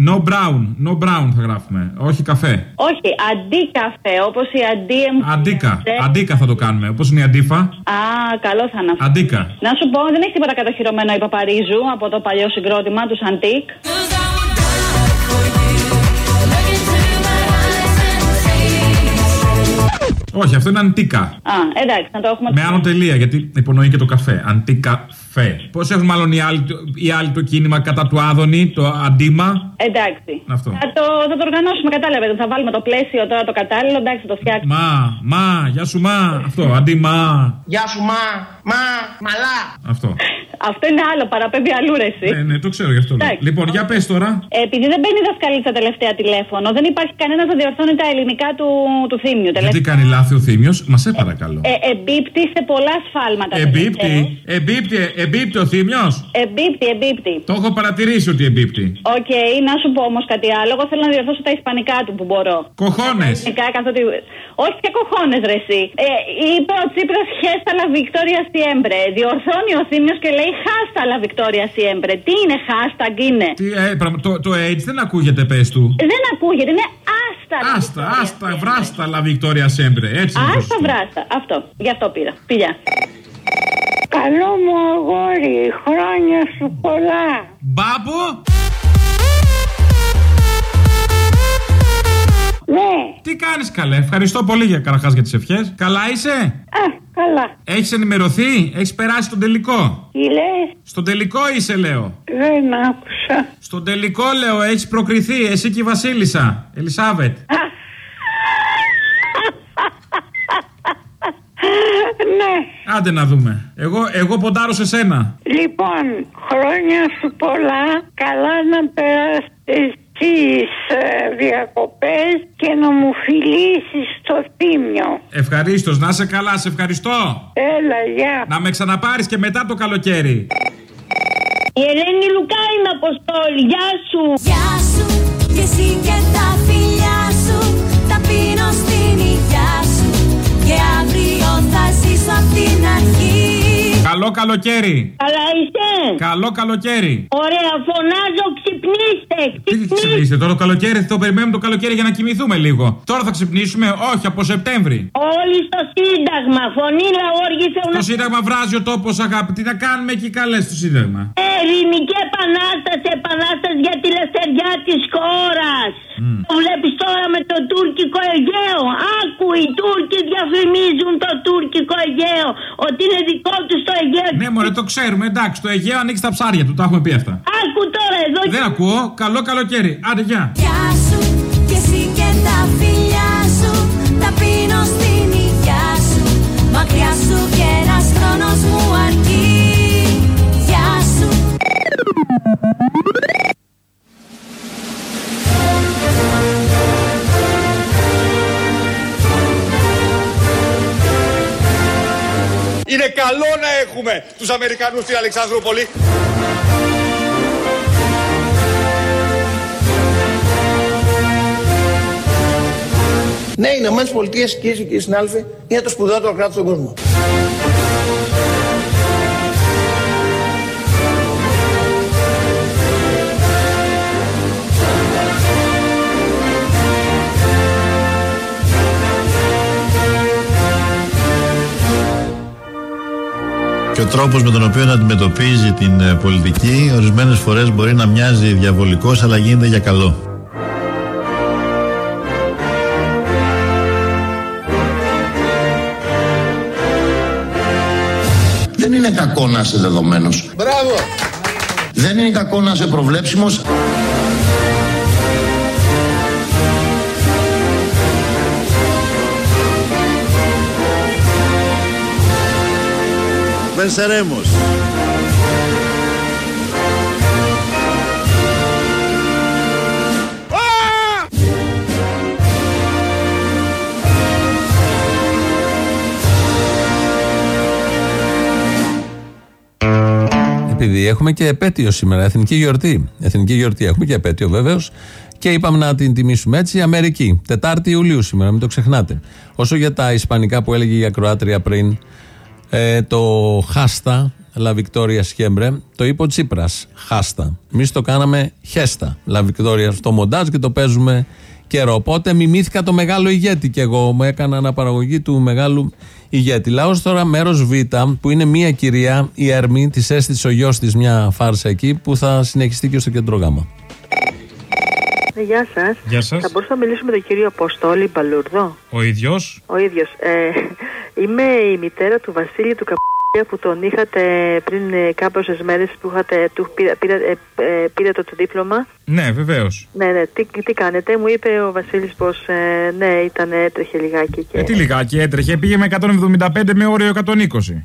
No brown, no brown θα γράφουμε. Όχι καφέ. Όχι, αντί καφέ, όπως η αντί εμ- Αντίκα. Ε, Αντίκα θα το κάνουμε. Όπως είναι η αντίφα. Α, καλό θα είναι αυτό. Αντίκα. Να σου πω, δεν έχει τίποτα κατοχυρωμένο η Παπαρίζου από το παλιό συγκρότημα τους Αντίκ. Όχι, αυτό είναι αντίκα. Α, εντάξει, να το έχουμε. Με άνω τελεία, γιατί υπονοεί και το καφέ. Αντίκα φε. Πώς έχουν μάλλον οι άλλοι, οι άλλοι το κίνημα κατά του Άδωνη, το αντίμα; Εντάξει. Αυτό. Θα το, θα το οργανώσουμε, κατάλαβε. Θα βάλουμε το πλαίσιο τώρα το κατάλληλο, εντάξει, θα το φτιάξουμε. Μα, μα, γεια σου μα. Αυτό, αντίμα. Γεια σου μα, μα, μαλά. Αυτό. Αυτό είναι άλλο, παραπέμπει αλλού ρε, εσύ. Ναι, ναι, το ξέρω γι' αυτό. λέω. Εντάξει. Λοιπόν, για πες τώρα. Ε, Επειδή δεν μπαίνει δασκαλίτσα τελευταία τηλέφωνο, δεν υπάρχει κανένας να διορθώνει τα ελληνικά του, του Θύμιου. Γιατί Τελευταία. κάνει λάθη ο Θύμιος, μας σε παρακαλώ. Ε, εμπίπτει σε πολλά σφάλματα. Εμπίπτει, τελευταίως. εμπίπτει, εμπίπτει ο Θύμιο. Εμπίπτει, εμπίπτει. Το έχω παρατηρήσει ότι εμπίπτει. Οκ, να σου πω όμως κάτι άλλο. Εγώ θέλω να διορθώσω τα ισπανικά του που μπορώ. Cojones. Ισπανικά, καθότι... Όχι και cojones, ρε, εσύ. Ε, είπε ο Τσίπρας χέστα la Victoria siempre. Διορθώνει ο Θύμιο και λέει hasta la Victoria siempre. Τι είναι hashtag είναι; Τι, ε, πραγμα- το, το AIDS δεν ακούγεται, πες του. Δεν ακούγεται, είναι άστα. la Άστα, Victoria άστα, siempre. βράστα, la Victoria sempre. Έτσι είναι το Άστα σωστό. βράστα. Αυτό. Γι' αυτό πήρα. Πηλιά. Καλό μου αγόρι, χρόνια σου πολλά. Μπάμπο. Ναι, Τι κάνεις καλέ, ευχαριστώ πολύ για καταρχά για τις ευχές. Καλά είσαι, α, καλά. έχεις ενημερωθεί, έχεις περάσει τον τελικό; Τι λες, Στον τελικό είσαι, λέω. δεν άκουσα. Στον τελικό, λέω, έχεις προκριθεί, εσύ και η Βασίλισσα. Ελισάβετ. Ναι, Άντε να δούμε. Εγώ, εγώ ποντάρω σε σένα. λοιπόν, χρόνια σου πολλά. Καλά να περάσεις τις ε, διακοπές και να μου φιλήσεις το θύμιο. Ευχαρίστως, να είσαι καλά, σε ευχαριστώ. Έλα, γεια. Να με ξαναπάρεις και μετά το καλοκαίρι. Η Ελένη Λουκά είναι Αποστόλη, γεια σου. Γεια σου Καλό καλοκαίρι. Καλά είσαι. Καλό καλοκαίρι. Ωραία, φωνάζω, ξυπνήστε. Τι ξυπνήσετε, τώρα το καλοκαίρι, το περιμένουμε το καλοκαίρι για να κοιμηθούμε λίγο. Τώρα θα ξυπνήσουμε, όχι, από Σεπτέμβρη. Όλοι στο Σύνταγμα, φωνή λαόργη Το Σύνταγμα βράζει ο τόπος, αγάπη. Τι να κάνουμε εκεί καλέ στο Σύνταγμα; Ελληνική επανάσταση, επανάσταση για τη λευτεριά της χώρας. Το βλέπεις τώρα με το τουρκικό Αιγαίο. Άκου, οι Τούρκοι διαφημίζουν το τουρκικό Αιγαίο. Ότι είναι δικό τους το Αιγαίο ξέρει. Ναι, μωρέ, το ξέρουμε. Εντάξει, το Αιγαίο ανοίξει τα ψάρια του. Τα έχουμε πει αυτά. Άκου τώρα εδώ. Δεν ακούω. Καλό καλοκαίρι. Άντε, γεια. Γεια σου και εσύ και τα φιλιά σου. Τα πίνω στην υγειά σου. Μακριά σου και ένας χρόνος μου αρκεί. Γεια σου. Έχουμε τους Αμερικανούς στην Αλεξανδρούπολη. Ναι, οι Ηνωμένες Πολιτείες, κυρίες και κύριοι συνάδελφοι, είναι το σπουδαιότερο κράτος στον κόσμο. Τρόπος με τον οποίο αντιμετωπίζει την ε, πολιτική ορισμένες φορές μπορεί να μοιάζει διαβολικός αλλά γίνεται για καλό. Δεν είναι κακό να είσαι δεδομένος. Μπράβο! Δεν είναι κακό να είσαι προβλέψιμος. Venceremos. Επειδή έχουμε και επέτειο σήμερα, εθνική γιορτή. Εθνική γιορτή έχουμε και επέτειο βέβαιω. Και είπαμε να την τιμήσουμε έτσι. Αμερική. Τετάρτη Ιουλίου σήμερα, μην το ξεχνάτε. Όσο για τα Ισπανικά που έλεγε η Ακροάτρια πριν, ε, το χάστα, La Victoria Siempre, το είπε ο Τσίπρας. Χάστα. Εμείς το κάναμε χέστα. La Victoria στο μοντάζ και το παίζουμε καιρό. Οπότε μιμήθηκα το μεγάλο ηγέτη και εγώ μου έκανα αναπαραγωγή του μεγάλου ηγέτη. Λαός τώρα μέρος Β, που είναι μία κυρία, η Έρμη, της έστησε ο γιος της μια φάρσα εκεί, που θα συνεχιστεί και στο κέντρο Γάμα. Ναι, γεια σας. Γεια σας. Θα μπορούσα να μιλήσω με τον κύριο Αποστόλη Μπαλούρδο; Ο ίδιος. Ο ίδιος. Ε, είμαι η μητέρα του Βασίλη του Καπ που τον είχατε πριν ε, κάποιε μέρες που είχατε, του πήρα, πήρα, ε, ε, πήρε το, το δίπλωμα. Ναι, βεβαίως. Ναι, ναι, τι, τι κάνετε, μου είπε ο Βασίλης πως ε, ναι, ήταν έτρεχε λιγάκι. Και... Ε, τι λιγάκι έτρεχε, πήγε με 175 με όριο 120.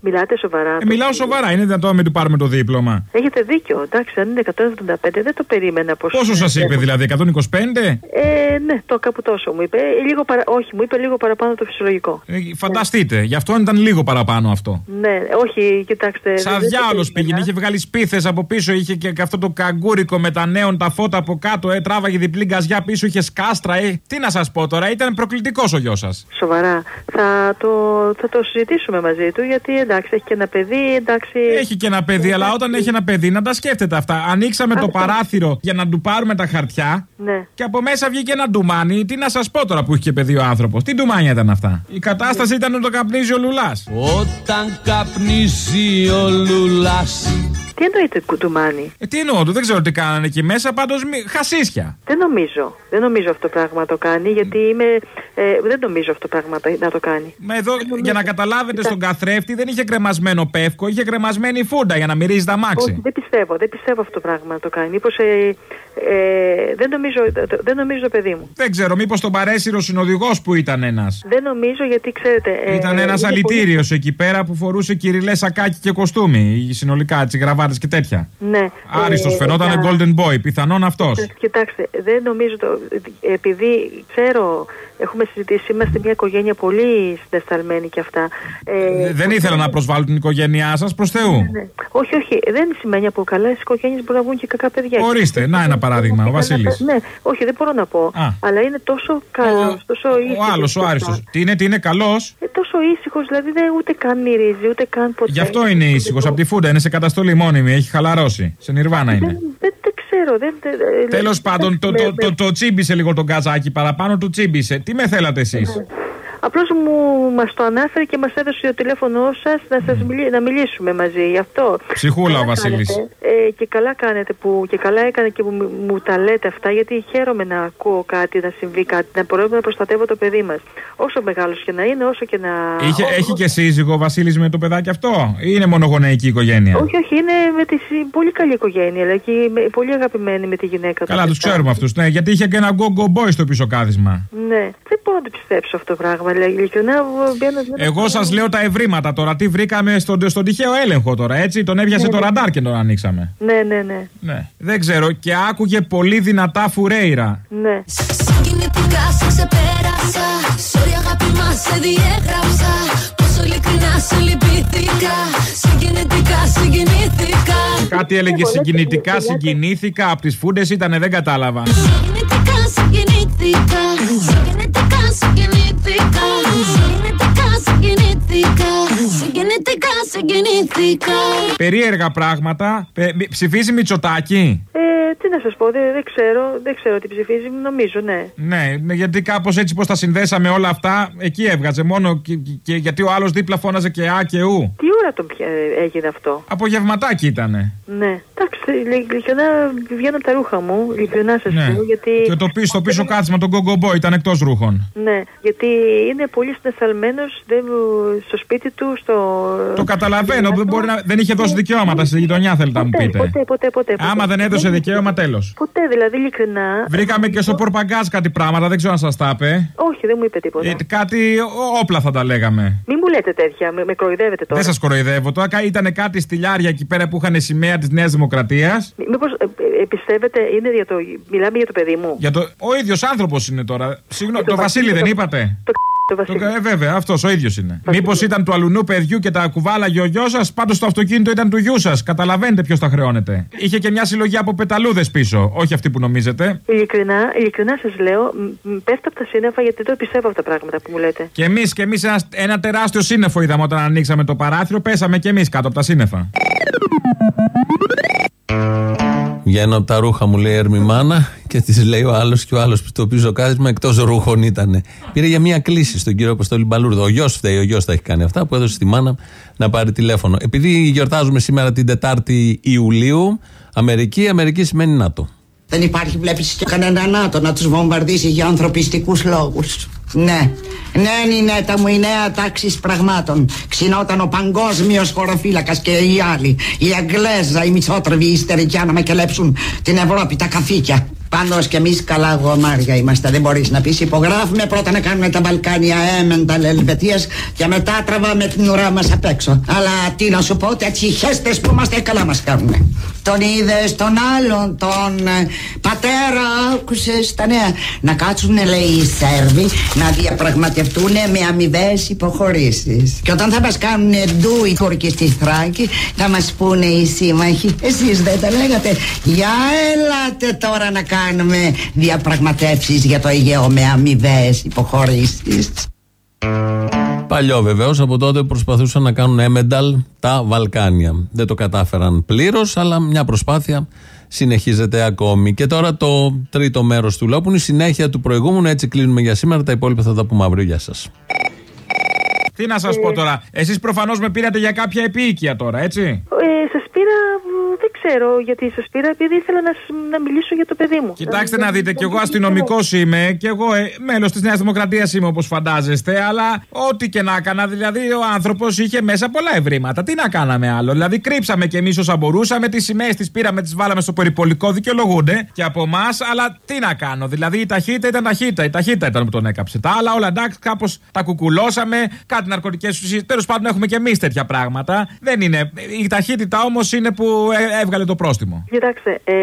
Μιλάτε σοβαρά. Ε, μιλάω σοβαρά, είναι δυνατόν να μην του πάρουμε το δίπλωμα; Έχετε δίκιο, εντάξει, αν είναι 175 δεν το περίμενα πως... Πόσο σας είπε δηλαδή, 125? Ε, ναι, το κάπου τόσο μου είπε. Ε, Λίγο παρα... Όχι, μου είπε λίγο παραπάνω το φυσιολογικό. Ε, φανταστείτε, γι' αυτό ήταν λίγο παραπάνω αυτό. Ναι, όχι, κοιτάξτε. Σαν δεν το διάολο περίμενα. πήγαινε, είχε βγάλει σπίθες από πίσω, είχε και αυτό το καγκούρικο με τα νέων τα φώτα από κάτω, ε, τράβαγε διπλή γκαζιά πίσω, είχε σκάστρα, ε. Τι να σας πω τώρα, ήταν προκλητικός ο γιος σας. Σοβαρά. Θα το, θα το συζητήσουμε μαζί του γιατί εντάξει, έχει και ένα παιδί, εντάξει. Έχει και ένα παιδί, αλλά όταν έχει ένα παιδί να τα σκέφτεται αυτά. Ανοίξαμε το παράθυρο για να του πάρουμε τα χαρτιά Ναι. και από μέσα βγήκε ένα ντουμάνι. Τι να σας πω τώρα που είχε και παιδί ο άνθρωπος. Τι ντουμάνια ήταν αυτά. Η κατάσταση ήταν να το καπνίζει ο Λουλάς. Όταν καπνίζει ο Λουλάς Τι εννοείται κουτουμάνι; Ε, τι εννοώ, του, δεν ξέρω τι κάνανε εκεί μέσα, πάντως χασίσια. Δεν νομίζω. Δεν νομίζω αυτό το πράγμα το κάνει γιατί είμαι. Ε, δεν νομίζω αυτό το πράγμα το- να το κάνει. Μα εδώ, για να καταλάβετε, στον καθρέφτη δεν είχε κρεμασμένο πεύκο, είχε κρεμασμένη φούντα για να μυρίζει τα Όχι, μάξι. δεν πιστεύω. Δεν πιστεύω αυτό το πράγμα να το κάνει. Μήπως. Ε, ε, δεν, νομίζω, το- δεν νομίζω το παιδί μου. Δεν ξέρω, μήπως τον παρέσυρο συνοδηγός που ήταν ένας. Δεν νομίζω γιατί ξέρετε. ε, Ήταν ένας είναι αλητήριο εκεί πέρα που φορούσε κυριλές σακάκι και κοστούμι. Συνολικά, έτσι, γραβάτε και τέτοια. πολύ- Ναι. Άριστος, Ε, φαινόταν για- Golden Boy. Πιθανόν αυτός. Κοιτάξτε, δεν νομίζω το. Επειδή ξέρω, έχουμε συζητήσει, είμαστε μια οικογένεια πολύ συναισθαλμένη και αυτά. Ε, Δεν ήθελα να προσβάλλω την οικογένειά σας προς Θεού. ναι. Όχι, όχι, δεν σημαίνει από καλά οικογένειες μπορεί να βγουν και κακά παιδιά. Ορίστε, να ένα παράδειγμα, ο Βασίλης. Ναι, όχι, δεν μπορώ να πω. Α. Αλλά είναι τόσο καλός, τόσο Ο ήσυχος. άλλος, ο Άριστος. Τι είναι, τι είναι καλός; Ε, τόσο ήσυχος, δηλαδή δεν ούτε καν μυρίζει, ούτε καν ποτέ. Γι' αυτό είναι ήσυχος. Από τη φούντα είναι σε καταστολή μόνιμη. Έχει χαλαρώσει. Σε νιρβάνα είναι. Δεν, δεν, δεν ξέρω, δεν. δεν- Τέλος πάντων, το, το, το, το τσίμπησε λίγο τον καζάκι παραπάνω, του τσίμπησε. Τι με θέλατε εσείς; Απλώς μου μας το ανάφερε και μας έδωσε το τηλέφωνο σας να, σας μιλή- να μιλήσουμε μαζί. Γι' αυτό. Ψυχούλα ο Καλά Βασίλης. κάνετε. Ε, και καλά κάνετε που και καλά έκανε και που μου, μου τα λέτε αυτά, γιατί χαίρομαι να ακούω κάτι, να συμβεί κάτι, να μπορώ να προστατεύω το παιδί μας. Όσο μεγάλος και να είναι, όσο και να. Είχε, ό- έχει και σύζυγο ο Βασίλης με το παιδάκι αυτό, ή είναι μονογονεϊκή οικογένεια; Όχι, όχι, είναι με τη συ- πολύ καλή οικογένεια, αλλά και με- πολύ αγαπημένη με τη γυναίκα του. Καλά, τους ξέρουμε αυτούς. Ναι, γιατί είχε και ένα go-go boy στο πίσω κάθισμα. Ναι, δεν μπορώ να το πιστέψω αυτό το πράγμα. Δηλαδή, ειλικρινά μπαίνω. Εγώ σας λέω τα ευρήματα τώρα. Τι βρήκαμε στον, στον τυχαίο έλεγχο τώρα, έτσι; Τον έβιασε Ναι, το ναι. ραντάρ και τον ανοίξαμε. Ναι, ναι, ναι. Ναι. Δεν ξέρω, και άκουγε πολύ δυνατά φουρέιρα. ναι. Συγκινητικά σε ξεπέρασα Sorry αγάπη μας σε διέγραψα Πόσο ειλικρινά σε λυπήθηκα Συγκινητικά συγκινήθηκα Κάτι έλεγε συγκινητικά, συγκινήθηκα. Από τις φούντες ήταν, δεν κατάλαβα. Συγκινητικά συγκινήθηκα Συγκινητικά συγκινήθηκα Συγκινητικά συγκινήθηκα Συγκινητικά συγκινήθηκα Περίεργα πράγματα. Πε- μη- ψηφίζει Μητσοτάκη; Ε, τι να σας πω, δεν, δεν ξέρω, δεν ξέρω τι ψηφίζει, νομίζω, ναι. Ναι, ναι, γιατί κάπως έτσι πώ τα συνδέσαμε όλα αυτά, εκεί έβγαζε μόνο και, και- γιατί ο άλλος δίπλα φώναζε και Α και Ου. Τι ώρα τον πια- έγινε αυτό. Απογευματάκι ήτανε. Ναι. Εντάξει, ειλικ- ειλικρινά βγαίνω από τα ρούχα μου, ειλικρινά σας Ναι. πω, γιατί. Και το πίσω, το πίσω κάθισμα, τον Γκογκομπό ήταν εκτός ρούχων. Ναι, γιατί είναι πολύ συναισθαλμένο στο σπίτι του, στο. Το καταλαβαίνω, δεν, μπορεί να, δεν είχε δώσει δικαιώματα στη γειτονιά, θέλετε να μου πείτε. Ποτέ, ποτέ, ποτέ. ποτέ. Άμα δεν έδωσε δικαίωμα, τέλος. Ποτέ, δηλαδή, ειλικρινά. Βρήκαμε και στο πορπαγκάζ κάτι πράγματα, δεν ξέρω αν σας τα είπε. Όχι, δεν μου είπε τίποτα. Ε, κάτι ό- όπλα θα τα λέγαμε. Μην μου λέτε τέτοια, με, με κοροϊδεύετε τώρα. Δεν σας κοροϊδεύω. Τώρα ήταν κάτι στυλιάρια εκεί πέρα που είχαν σημαία της Νέας Δημοκρατίας. Μήπως ε, πιστεύετε, είναι για το, μιλάμε για το παιδί μου. Για το... Ο ίδιος άνθρωπος είναι τώρα. Συγγνώμη, το το Βασίλη Βασίλη, δεν το- είπατε; Το, το Βασίλη. Το... Ε, βέβαια, αυτός ο ίδιος είναι. Μήπως ήταν του αλουνού παιδιού και τα κουβάλαγε ο γιο σας, πάντως το αυτοκίνητο ήταν του γιού σας. Καταλαβαίνετε ποιος τα χρεώνεται. Είχε και μια συλλογή από πεταλούδες πίσω, όχι αυτή που νομίζετε. Ειλικρινά, ειλικρινά σας λέω, μ, μ, πέφτω από τα σύννεφα γιατί δεν πιστεύω αυτά τα πράγματα που μου λέτε. Και εμείς και εμείς ένας, ένα τεράστιο σύννεφο είδαμε όταν ανοίξαμε το παράθυρο, πέσαμε και εμείς κάτω από τα σύννεφα. Βγαίνω από τα ρούχα μου, λέει η Ερμή Μάνα, και της λέει ο άλλος και ο άλλος που στο πίσω κάθισμα εκτός ρούχων ήταν. Πήρε για μία κλίση στον κύριο Αποστόλη Μπαλούρδο. Ο γιος φταίει, ο γιος τα έχει κάνει αυτά που έδωσε στη μάνα να πάρει τηλέφωνο. Επειδή γιορτάζουμε σήμερα την 4η Ιουλίου, Αμερική, Αμερική σημαίνει ΝΑΤΟ. Δεν υπάρχει, βλέπεις, και κανένα ΝΑΤΟ να τους βομβαρδίσει για ανθρωπιστικούς λόγους. Ναι, ναι, Νινέτα μου, η νέα τάξη πραγμάτων. Ξινόταν ο παγκόσμιος χωροφύλακας και οι άλλοι. Η Αγγλέζα, οι μισότρεβοι, οι ιστερικιά να μακελέψουν την Ευρώπη, τα καθήκια. Πάντω και εμείς καλά γομάρια είμαστε. Δεν μπορείς να πεις υπογράφουμε πρώτα να κάνουμε τα Βαλκάνια έμεντα Ελβετίας και μετά τραβάμε την ουρά μας απ' έξω. Αλλά τι να σου πω, τέτοιοι χέστες που είμαστε καλά μας κάνουν. Τον είδες τον άλλον, τον ε, πατέρα, άκουσες τα νέα. Να κάτσουν, λέει, οι Σέρβοι να διαπραγματευτούν με αμοιβές υποχωρήσεις. Και όταν θα μας κάνουν ντου οι Τούρκοι στη Θράκη, θα μας πούνε οι σύμμαχοι. Εσείς δεν τα λέγατε. Για έλατε τώρα να κάνουμε διαπραγματεύσεις για το Αιγαίο με αμοιβές υποχωρήσεις. Παλιό βεβαίως, από τότε προσπαθούσαν να κάνουν έμενταλ τα Βαλκάνια. Δεν το κατάφεραν πλήρως, αλλά μια προσπάθεια συνεχίζεται ακόμη. Και τώρα το τρίτο μέρος του λόγου είναι η συνέχεια του προηγούμενου. Έτσι κλείνουμε για σήμερα. Τα υπόλοιπα θα τα πούμε αύριο. Γεια σας. Τι να σας πω τώρα, εσείς προφανώς με πήρατε για κάποια επίοικια τώρα, έτσι; Ε, σα πήρα, μ, δεν ξέρω γιατί σας πήρα, επειδή ήθελα να, σ- να μιλήσω για το παιδί μου. Κοιτάξτε να δείτε, κι εγώ αστυνομικός είμαι, κι εγώ ε, μέλος της Νέας Δημοκρατίας είμαι όπως φαντάζεστε, αλλά ό,τι και να έκανα, δηλαδή ο άνθρωπος είχε μέσα πολλά ευρήματα. Τι να κάναμε άλλο. Δηλαδή κρύψαμε κι εμείς όσα μπορούσαμε, τις σημαίες τις πήραμε, τις βάλαμε στο περιπολικό, δικαιολογούνται και από εμάς, αλλά τι να κάνω. Δηλαδή η ταχύτητα ήταν ταχύτητα, η ταχύτητα ήταν που τον έκαψε. Τα άλλα όλα εντάξει, κάπως τα κουκουλώσαμε, κάτι ναρκωτικές ουσίες. Τέλος πάντων έχουμε κι εμείς τέτοια πράγματα. Δεν είναι. Η ταχύτητα όμως είναι που ε, έβγαλε το πρόστιμο. Κοιτάξτε, ε,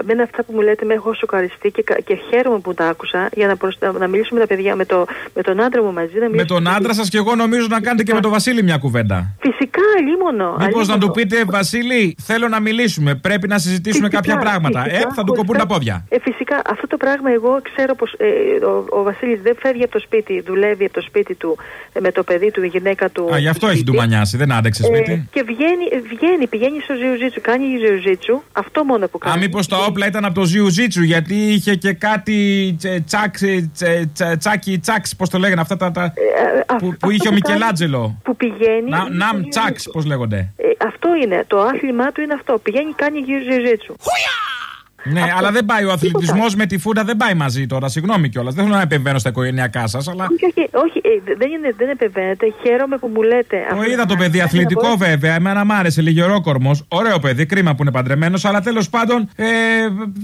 εμένα αυτά που μου λέτε με έχω σοκαριστεί και, κα- και χαίρομαι που τα άκουσα για να, προσ- να μιλήσουμε με τα παιδιά, με, το, με τον άντρα μου μαζί. Να Με μιλήσουμε τον άντρα σας και εγώ νομίζω να κάνετε και με τον Βασίλη μια κουβέντα. Φυσικά, αλίμονο. Μήπως να αλίμονο. του πείτε, Βασίλη, θέλω να μιλήσουμε. Πρέπει να συζητήσουμε Φυσικά, κάποια πράγματα. φυσικά, ε, θα του κοπούν τα πόδια. Ε, φυσικά, αυτό το πράγμα εγώ ξέρω πως ε, ο, ο Βασίλης δεν φεύγει από το σπίτι, δουλεύει από το σπίτι του ε, με το παιδί του, η γυναίκα του. Α, γι' αυτό έχει ντουμανιάσει, δεν άντεξε σπίτι. Ε, και βγαίνει, βγαίνει, πηγαίνει στο Ζιουζίτσου, κάνει Ζιουζίτσου. Αυτό μόνο που κάνει. Α, μήπως τα όπλα ήταν από το Ζιουζίτσου, γιατί είχε και κάτι τσε- τσακ, τσε- τσε- τσάκι, τσάξ, πώς το λέγανε αυτά τα. τα που, που είχε ο που κάνει- Μικελάτζελο. Που πηγαίνει. Να, ναμ τσάξ, πώς λέγονται. Ε, αυτό είναι. Το άθλημά του είναι αυτό. Πηγαίνει, κάνει Ζιουζίτσου. Ναι, αλλά δεν πάει ο αθλητισμός με τη φούντα, δεν πάει μαζί τώρα. Συγγνώμη κιόλας. Δεν θέλω να επεμβαίνω στα οικογενειακά σας, αλλά. Όχι, όχι, όχι ε, δεν, είναι, δεν επεμβαίνετε. Χαίρομαι που μου λέτε. Το είδα το παιδί αθλητικό βέβαια. Εμένα μ' άρεσε λιγερόκορμο. Ωραίο παιδί, κρίμα που είναι παντρεμένος. Αλλά τέλος πάντων ε,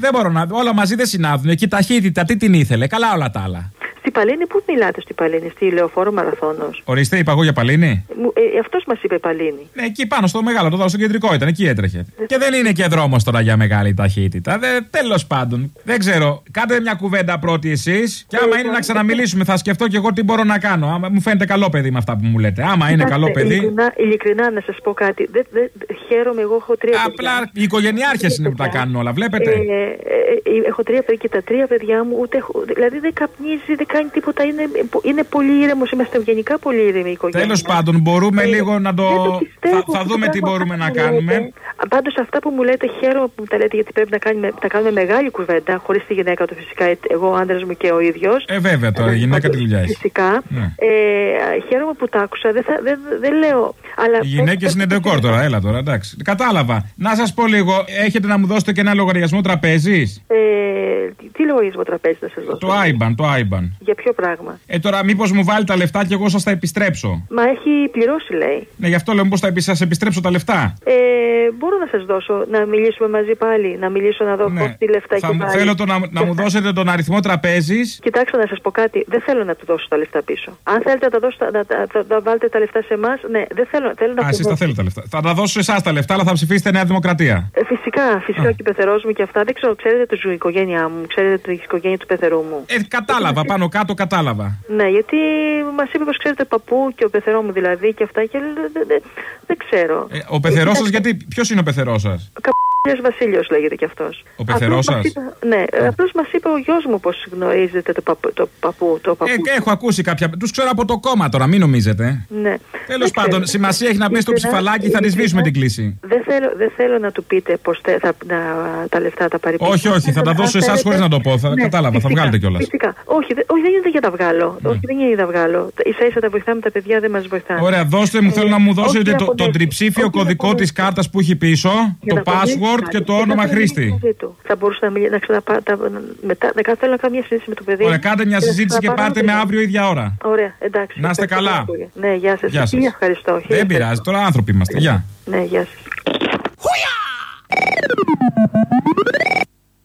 δεν μπορώ να. Όλα μαζί δεν συνάδουν. Εκεί η ταχύτητα, τι την ήθελε. Καλά όλα τα άλλα. Στην Παλίνη, πού μιλάτε στη Παλίνη, στη λεωφόρο Μαραθώνος; Ορίστε, είπα εγώ για Παλίνη. Ε, Αυτός μας είπε Παλίνη. Ναι, εκεί πάνω στο μεγάλο, το δω στο κεντρικό ήταν, εκεί έτρεχε. Και δεν είναι και δρόμο τώρα για μεγάλη ταχύτητα. Τέλος πάντων, δεν ξέρω. Κάντε μια κουβέντα πρώτη εσείς. Και άμα είναι να ξαναμιλήσουμε, θα σκεφτώ και εγώ τι μπορώ να κάνω. Άμα μου φαίνεται καλό παιδί με αυτά που μου λέτε. Άμα είναι καλό παιδί. Ειλικρινά, ειλικρινά να σας πω κάτι. Δεν, δεν, χαίρομαι, εγώ έχω τρία παιδιά. Απλά οι οικογενειάρχες είναι που τα κάνουν όλα, βλέπετε. Ε, ε, ε, έχω τρία παιδιά και τα τρία παιδιά μου ούτε έχω, δηλαδή δεν καπνίζει, δεν κάνει τίποτα. Είναι, είναι πολύ ήρεμος. Είμαστε γενικά πολύ ήρεμοι η οικογένεια. Τέλος πάντων, μπορούμε Ε, λίγο να το. δεν το πιστεύω θα, θα αυτό δούμε το τι πράγμα μπορούμε να που κάνουμε. λέτε. Πάντως αυτά που μου λέτε, χαίρομαι που μου τα λέτε γιατί πρέπει να κάνουμε, να κάνουμε μεγάλη κουβέντα χωρίς τη γυναίκα του φυσικά. ε, Εγώ, ο άντρας μου και ο ίδιος. Ε, βέβαια τώρα, η γυναίκα τη δουλειά έχει. Φυσικά. Ναι. Ε, χαίρομαι που τα άκουσα. Δεν, θα, δεν, δεν λέω. Αλλά Οι γυναίκες είναι ντεκόρ τώρα, έλα τώρα, εντάξει. Κατάλαβα. Να σας πω λίγο, έχετε να μου δώσετε και ένα λογαριασμό τραπέζι. Ε, τι- τι λογαριασμό τραπέζι να σας δώσω; Το IBAN, το IBAN. Για ποιο πράγμα. Ε, τώρα μήπως μου βάλει τα λεφτά και εγώ σας τα επιστρέψω. Μα έχει πληρώσει, λέει. Ναι, γι' αυτό λέω, μήπως θα σας επιστρέψω τα λεφτά. Ε, μπορώ να σας δώσω να μιλήσουμε μαζί πάλι. Να μιλήσω να δω Ναι. πώς τι λεφτά Θα έχει μου, βάλει. θέλω το να, να μου δώσετε τον αριθμό τραπέζι. Κοιτάξτε να σας πω κάτι. Δεν θέλω να του δώσω τα λεφτά πίσω. Αν θέλετε να, τα δώσω, να, να, να, να βάλετε τα λεφτά σε εμάς, ναι, δεν θέλω, θέλω να Α, εσείς πω- τα θέλετε τα λεφτά. Θα τα δώσω σε εσάς τα λεφτά, αλλά θα ψηφίσετε Νέα Δημοκρατία. Ε, φυσικά, φυσικά και ο πεθερός μου και αυτά. Δεν ξέρω, ξέρετε την οικογένειά μου, ξέρετε την οικογένεια του πεθερού μου. Ε, κατάλαβα, πάνω κάτω κατάλαβα. Ναι, γιατί μας είπε πως ξέρετε παππού και ο πεθερό μου δηλαδή και αυτά και δεν δε, δε, δεν ξέρω. Ε, ο πεθερός σας, γιατί. Ποιος είναι ο πεθερός σας; Καπούλια Βασίλειος λέγεται κι αυτός. Ο πεθερός σας; Ναι, απλώς μας είπε ο γιος μου πώ γνωρίζετε το παππού. Το παππού, το παππού. Ε, έχω ακούσει κάποια. Τους ξέρω από το κόμμα τώρα, μην νομίζετε. Ναι. Τέλος Δεν πάντων, ξέρω. σημασία έχει να μπει στο Ειλικρινά, ψηφαλάκι, θα της σβήσουμε την κλίση. Δεν θέλω, δεν θέλω να του πείτε πώ θα, να, τα λεφτά τα πάρει πίσω. Όχι, όχι, θα τα Αν δώσω εσάς θέλετε- χωρίς να το πω. Θα, Ναι, κατάλαβα, θα φυσικά, βγάλετε κιόλας. Φυσικά. Όχι, δε- όχι, δεν είναι για τα βγάλω. Όχι, δεν είναι για τα βγάλω. σα ίσα τα βοηθάμε τα παιδιά, δεν μας βοηθάνε. Ωραία, δώστε μου, θέλω να μου Ε, δώσετε όχι το, από τον νέο. τριψήφιο Όχι κωδικό της κάρτας που έχει πίσω, Για το να απαντήσει password κάτι. και το να όνομα μιλήσει χρήστη. μαζί του. Θα μπορούσα να, μιλήσει, να ξαναπά, τα, μετά, να θέλω να κάνω μια συζήτηση με το παιδί. Ωραία, κάντε μια Και να συζήτηση και ξαναπάρω πάρτε με το- αύριο ίδια ώρα. Ωραία, εντάξει. Να είστε Ευχαριστώ καλά. πολύ. Ναι, γεια σας. Γεια σας. ευχαριστώ. Δεν Χίλια πειράζει, τώρα άνθρωποι είμαστε. Γεια. Ναι, γεια σας.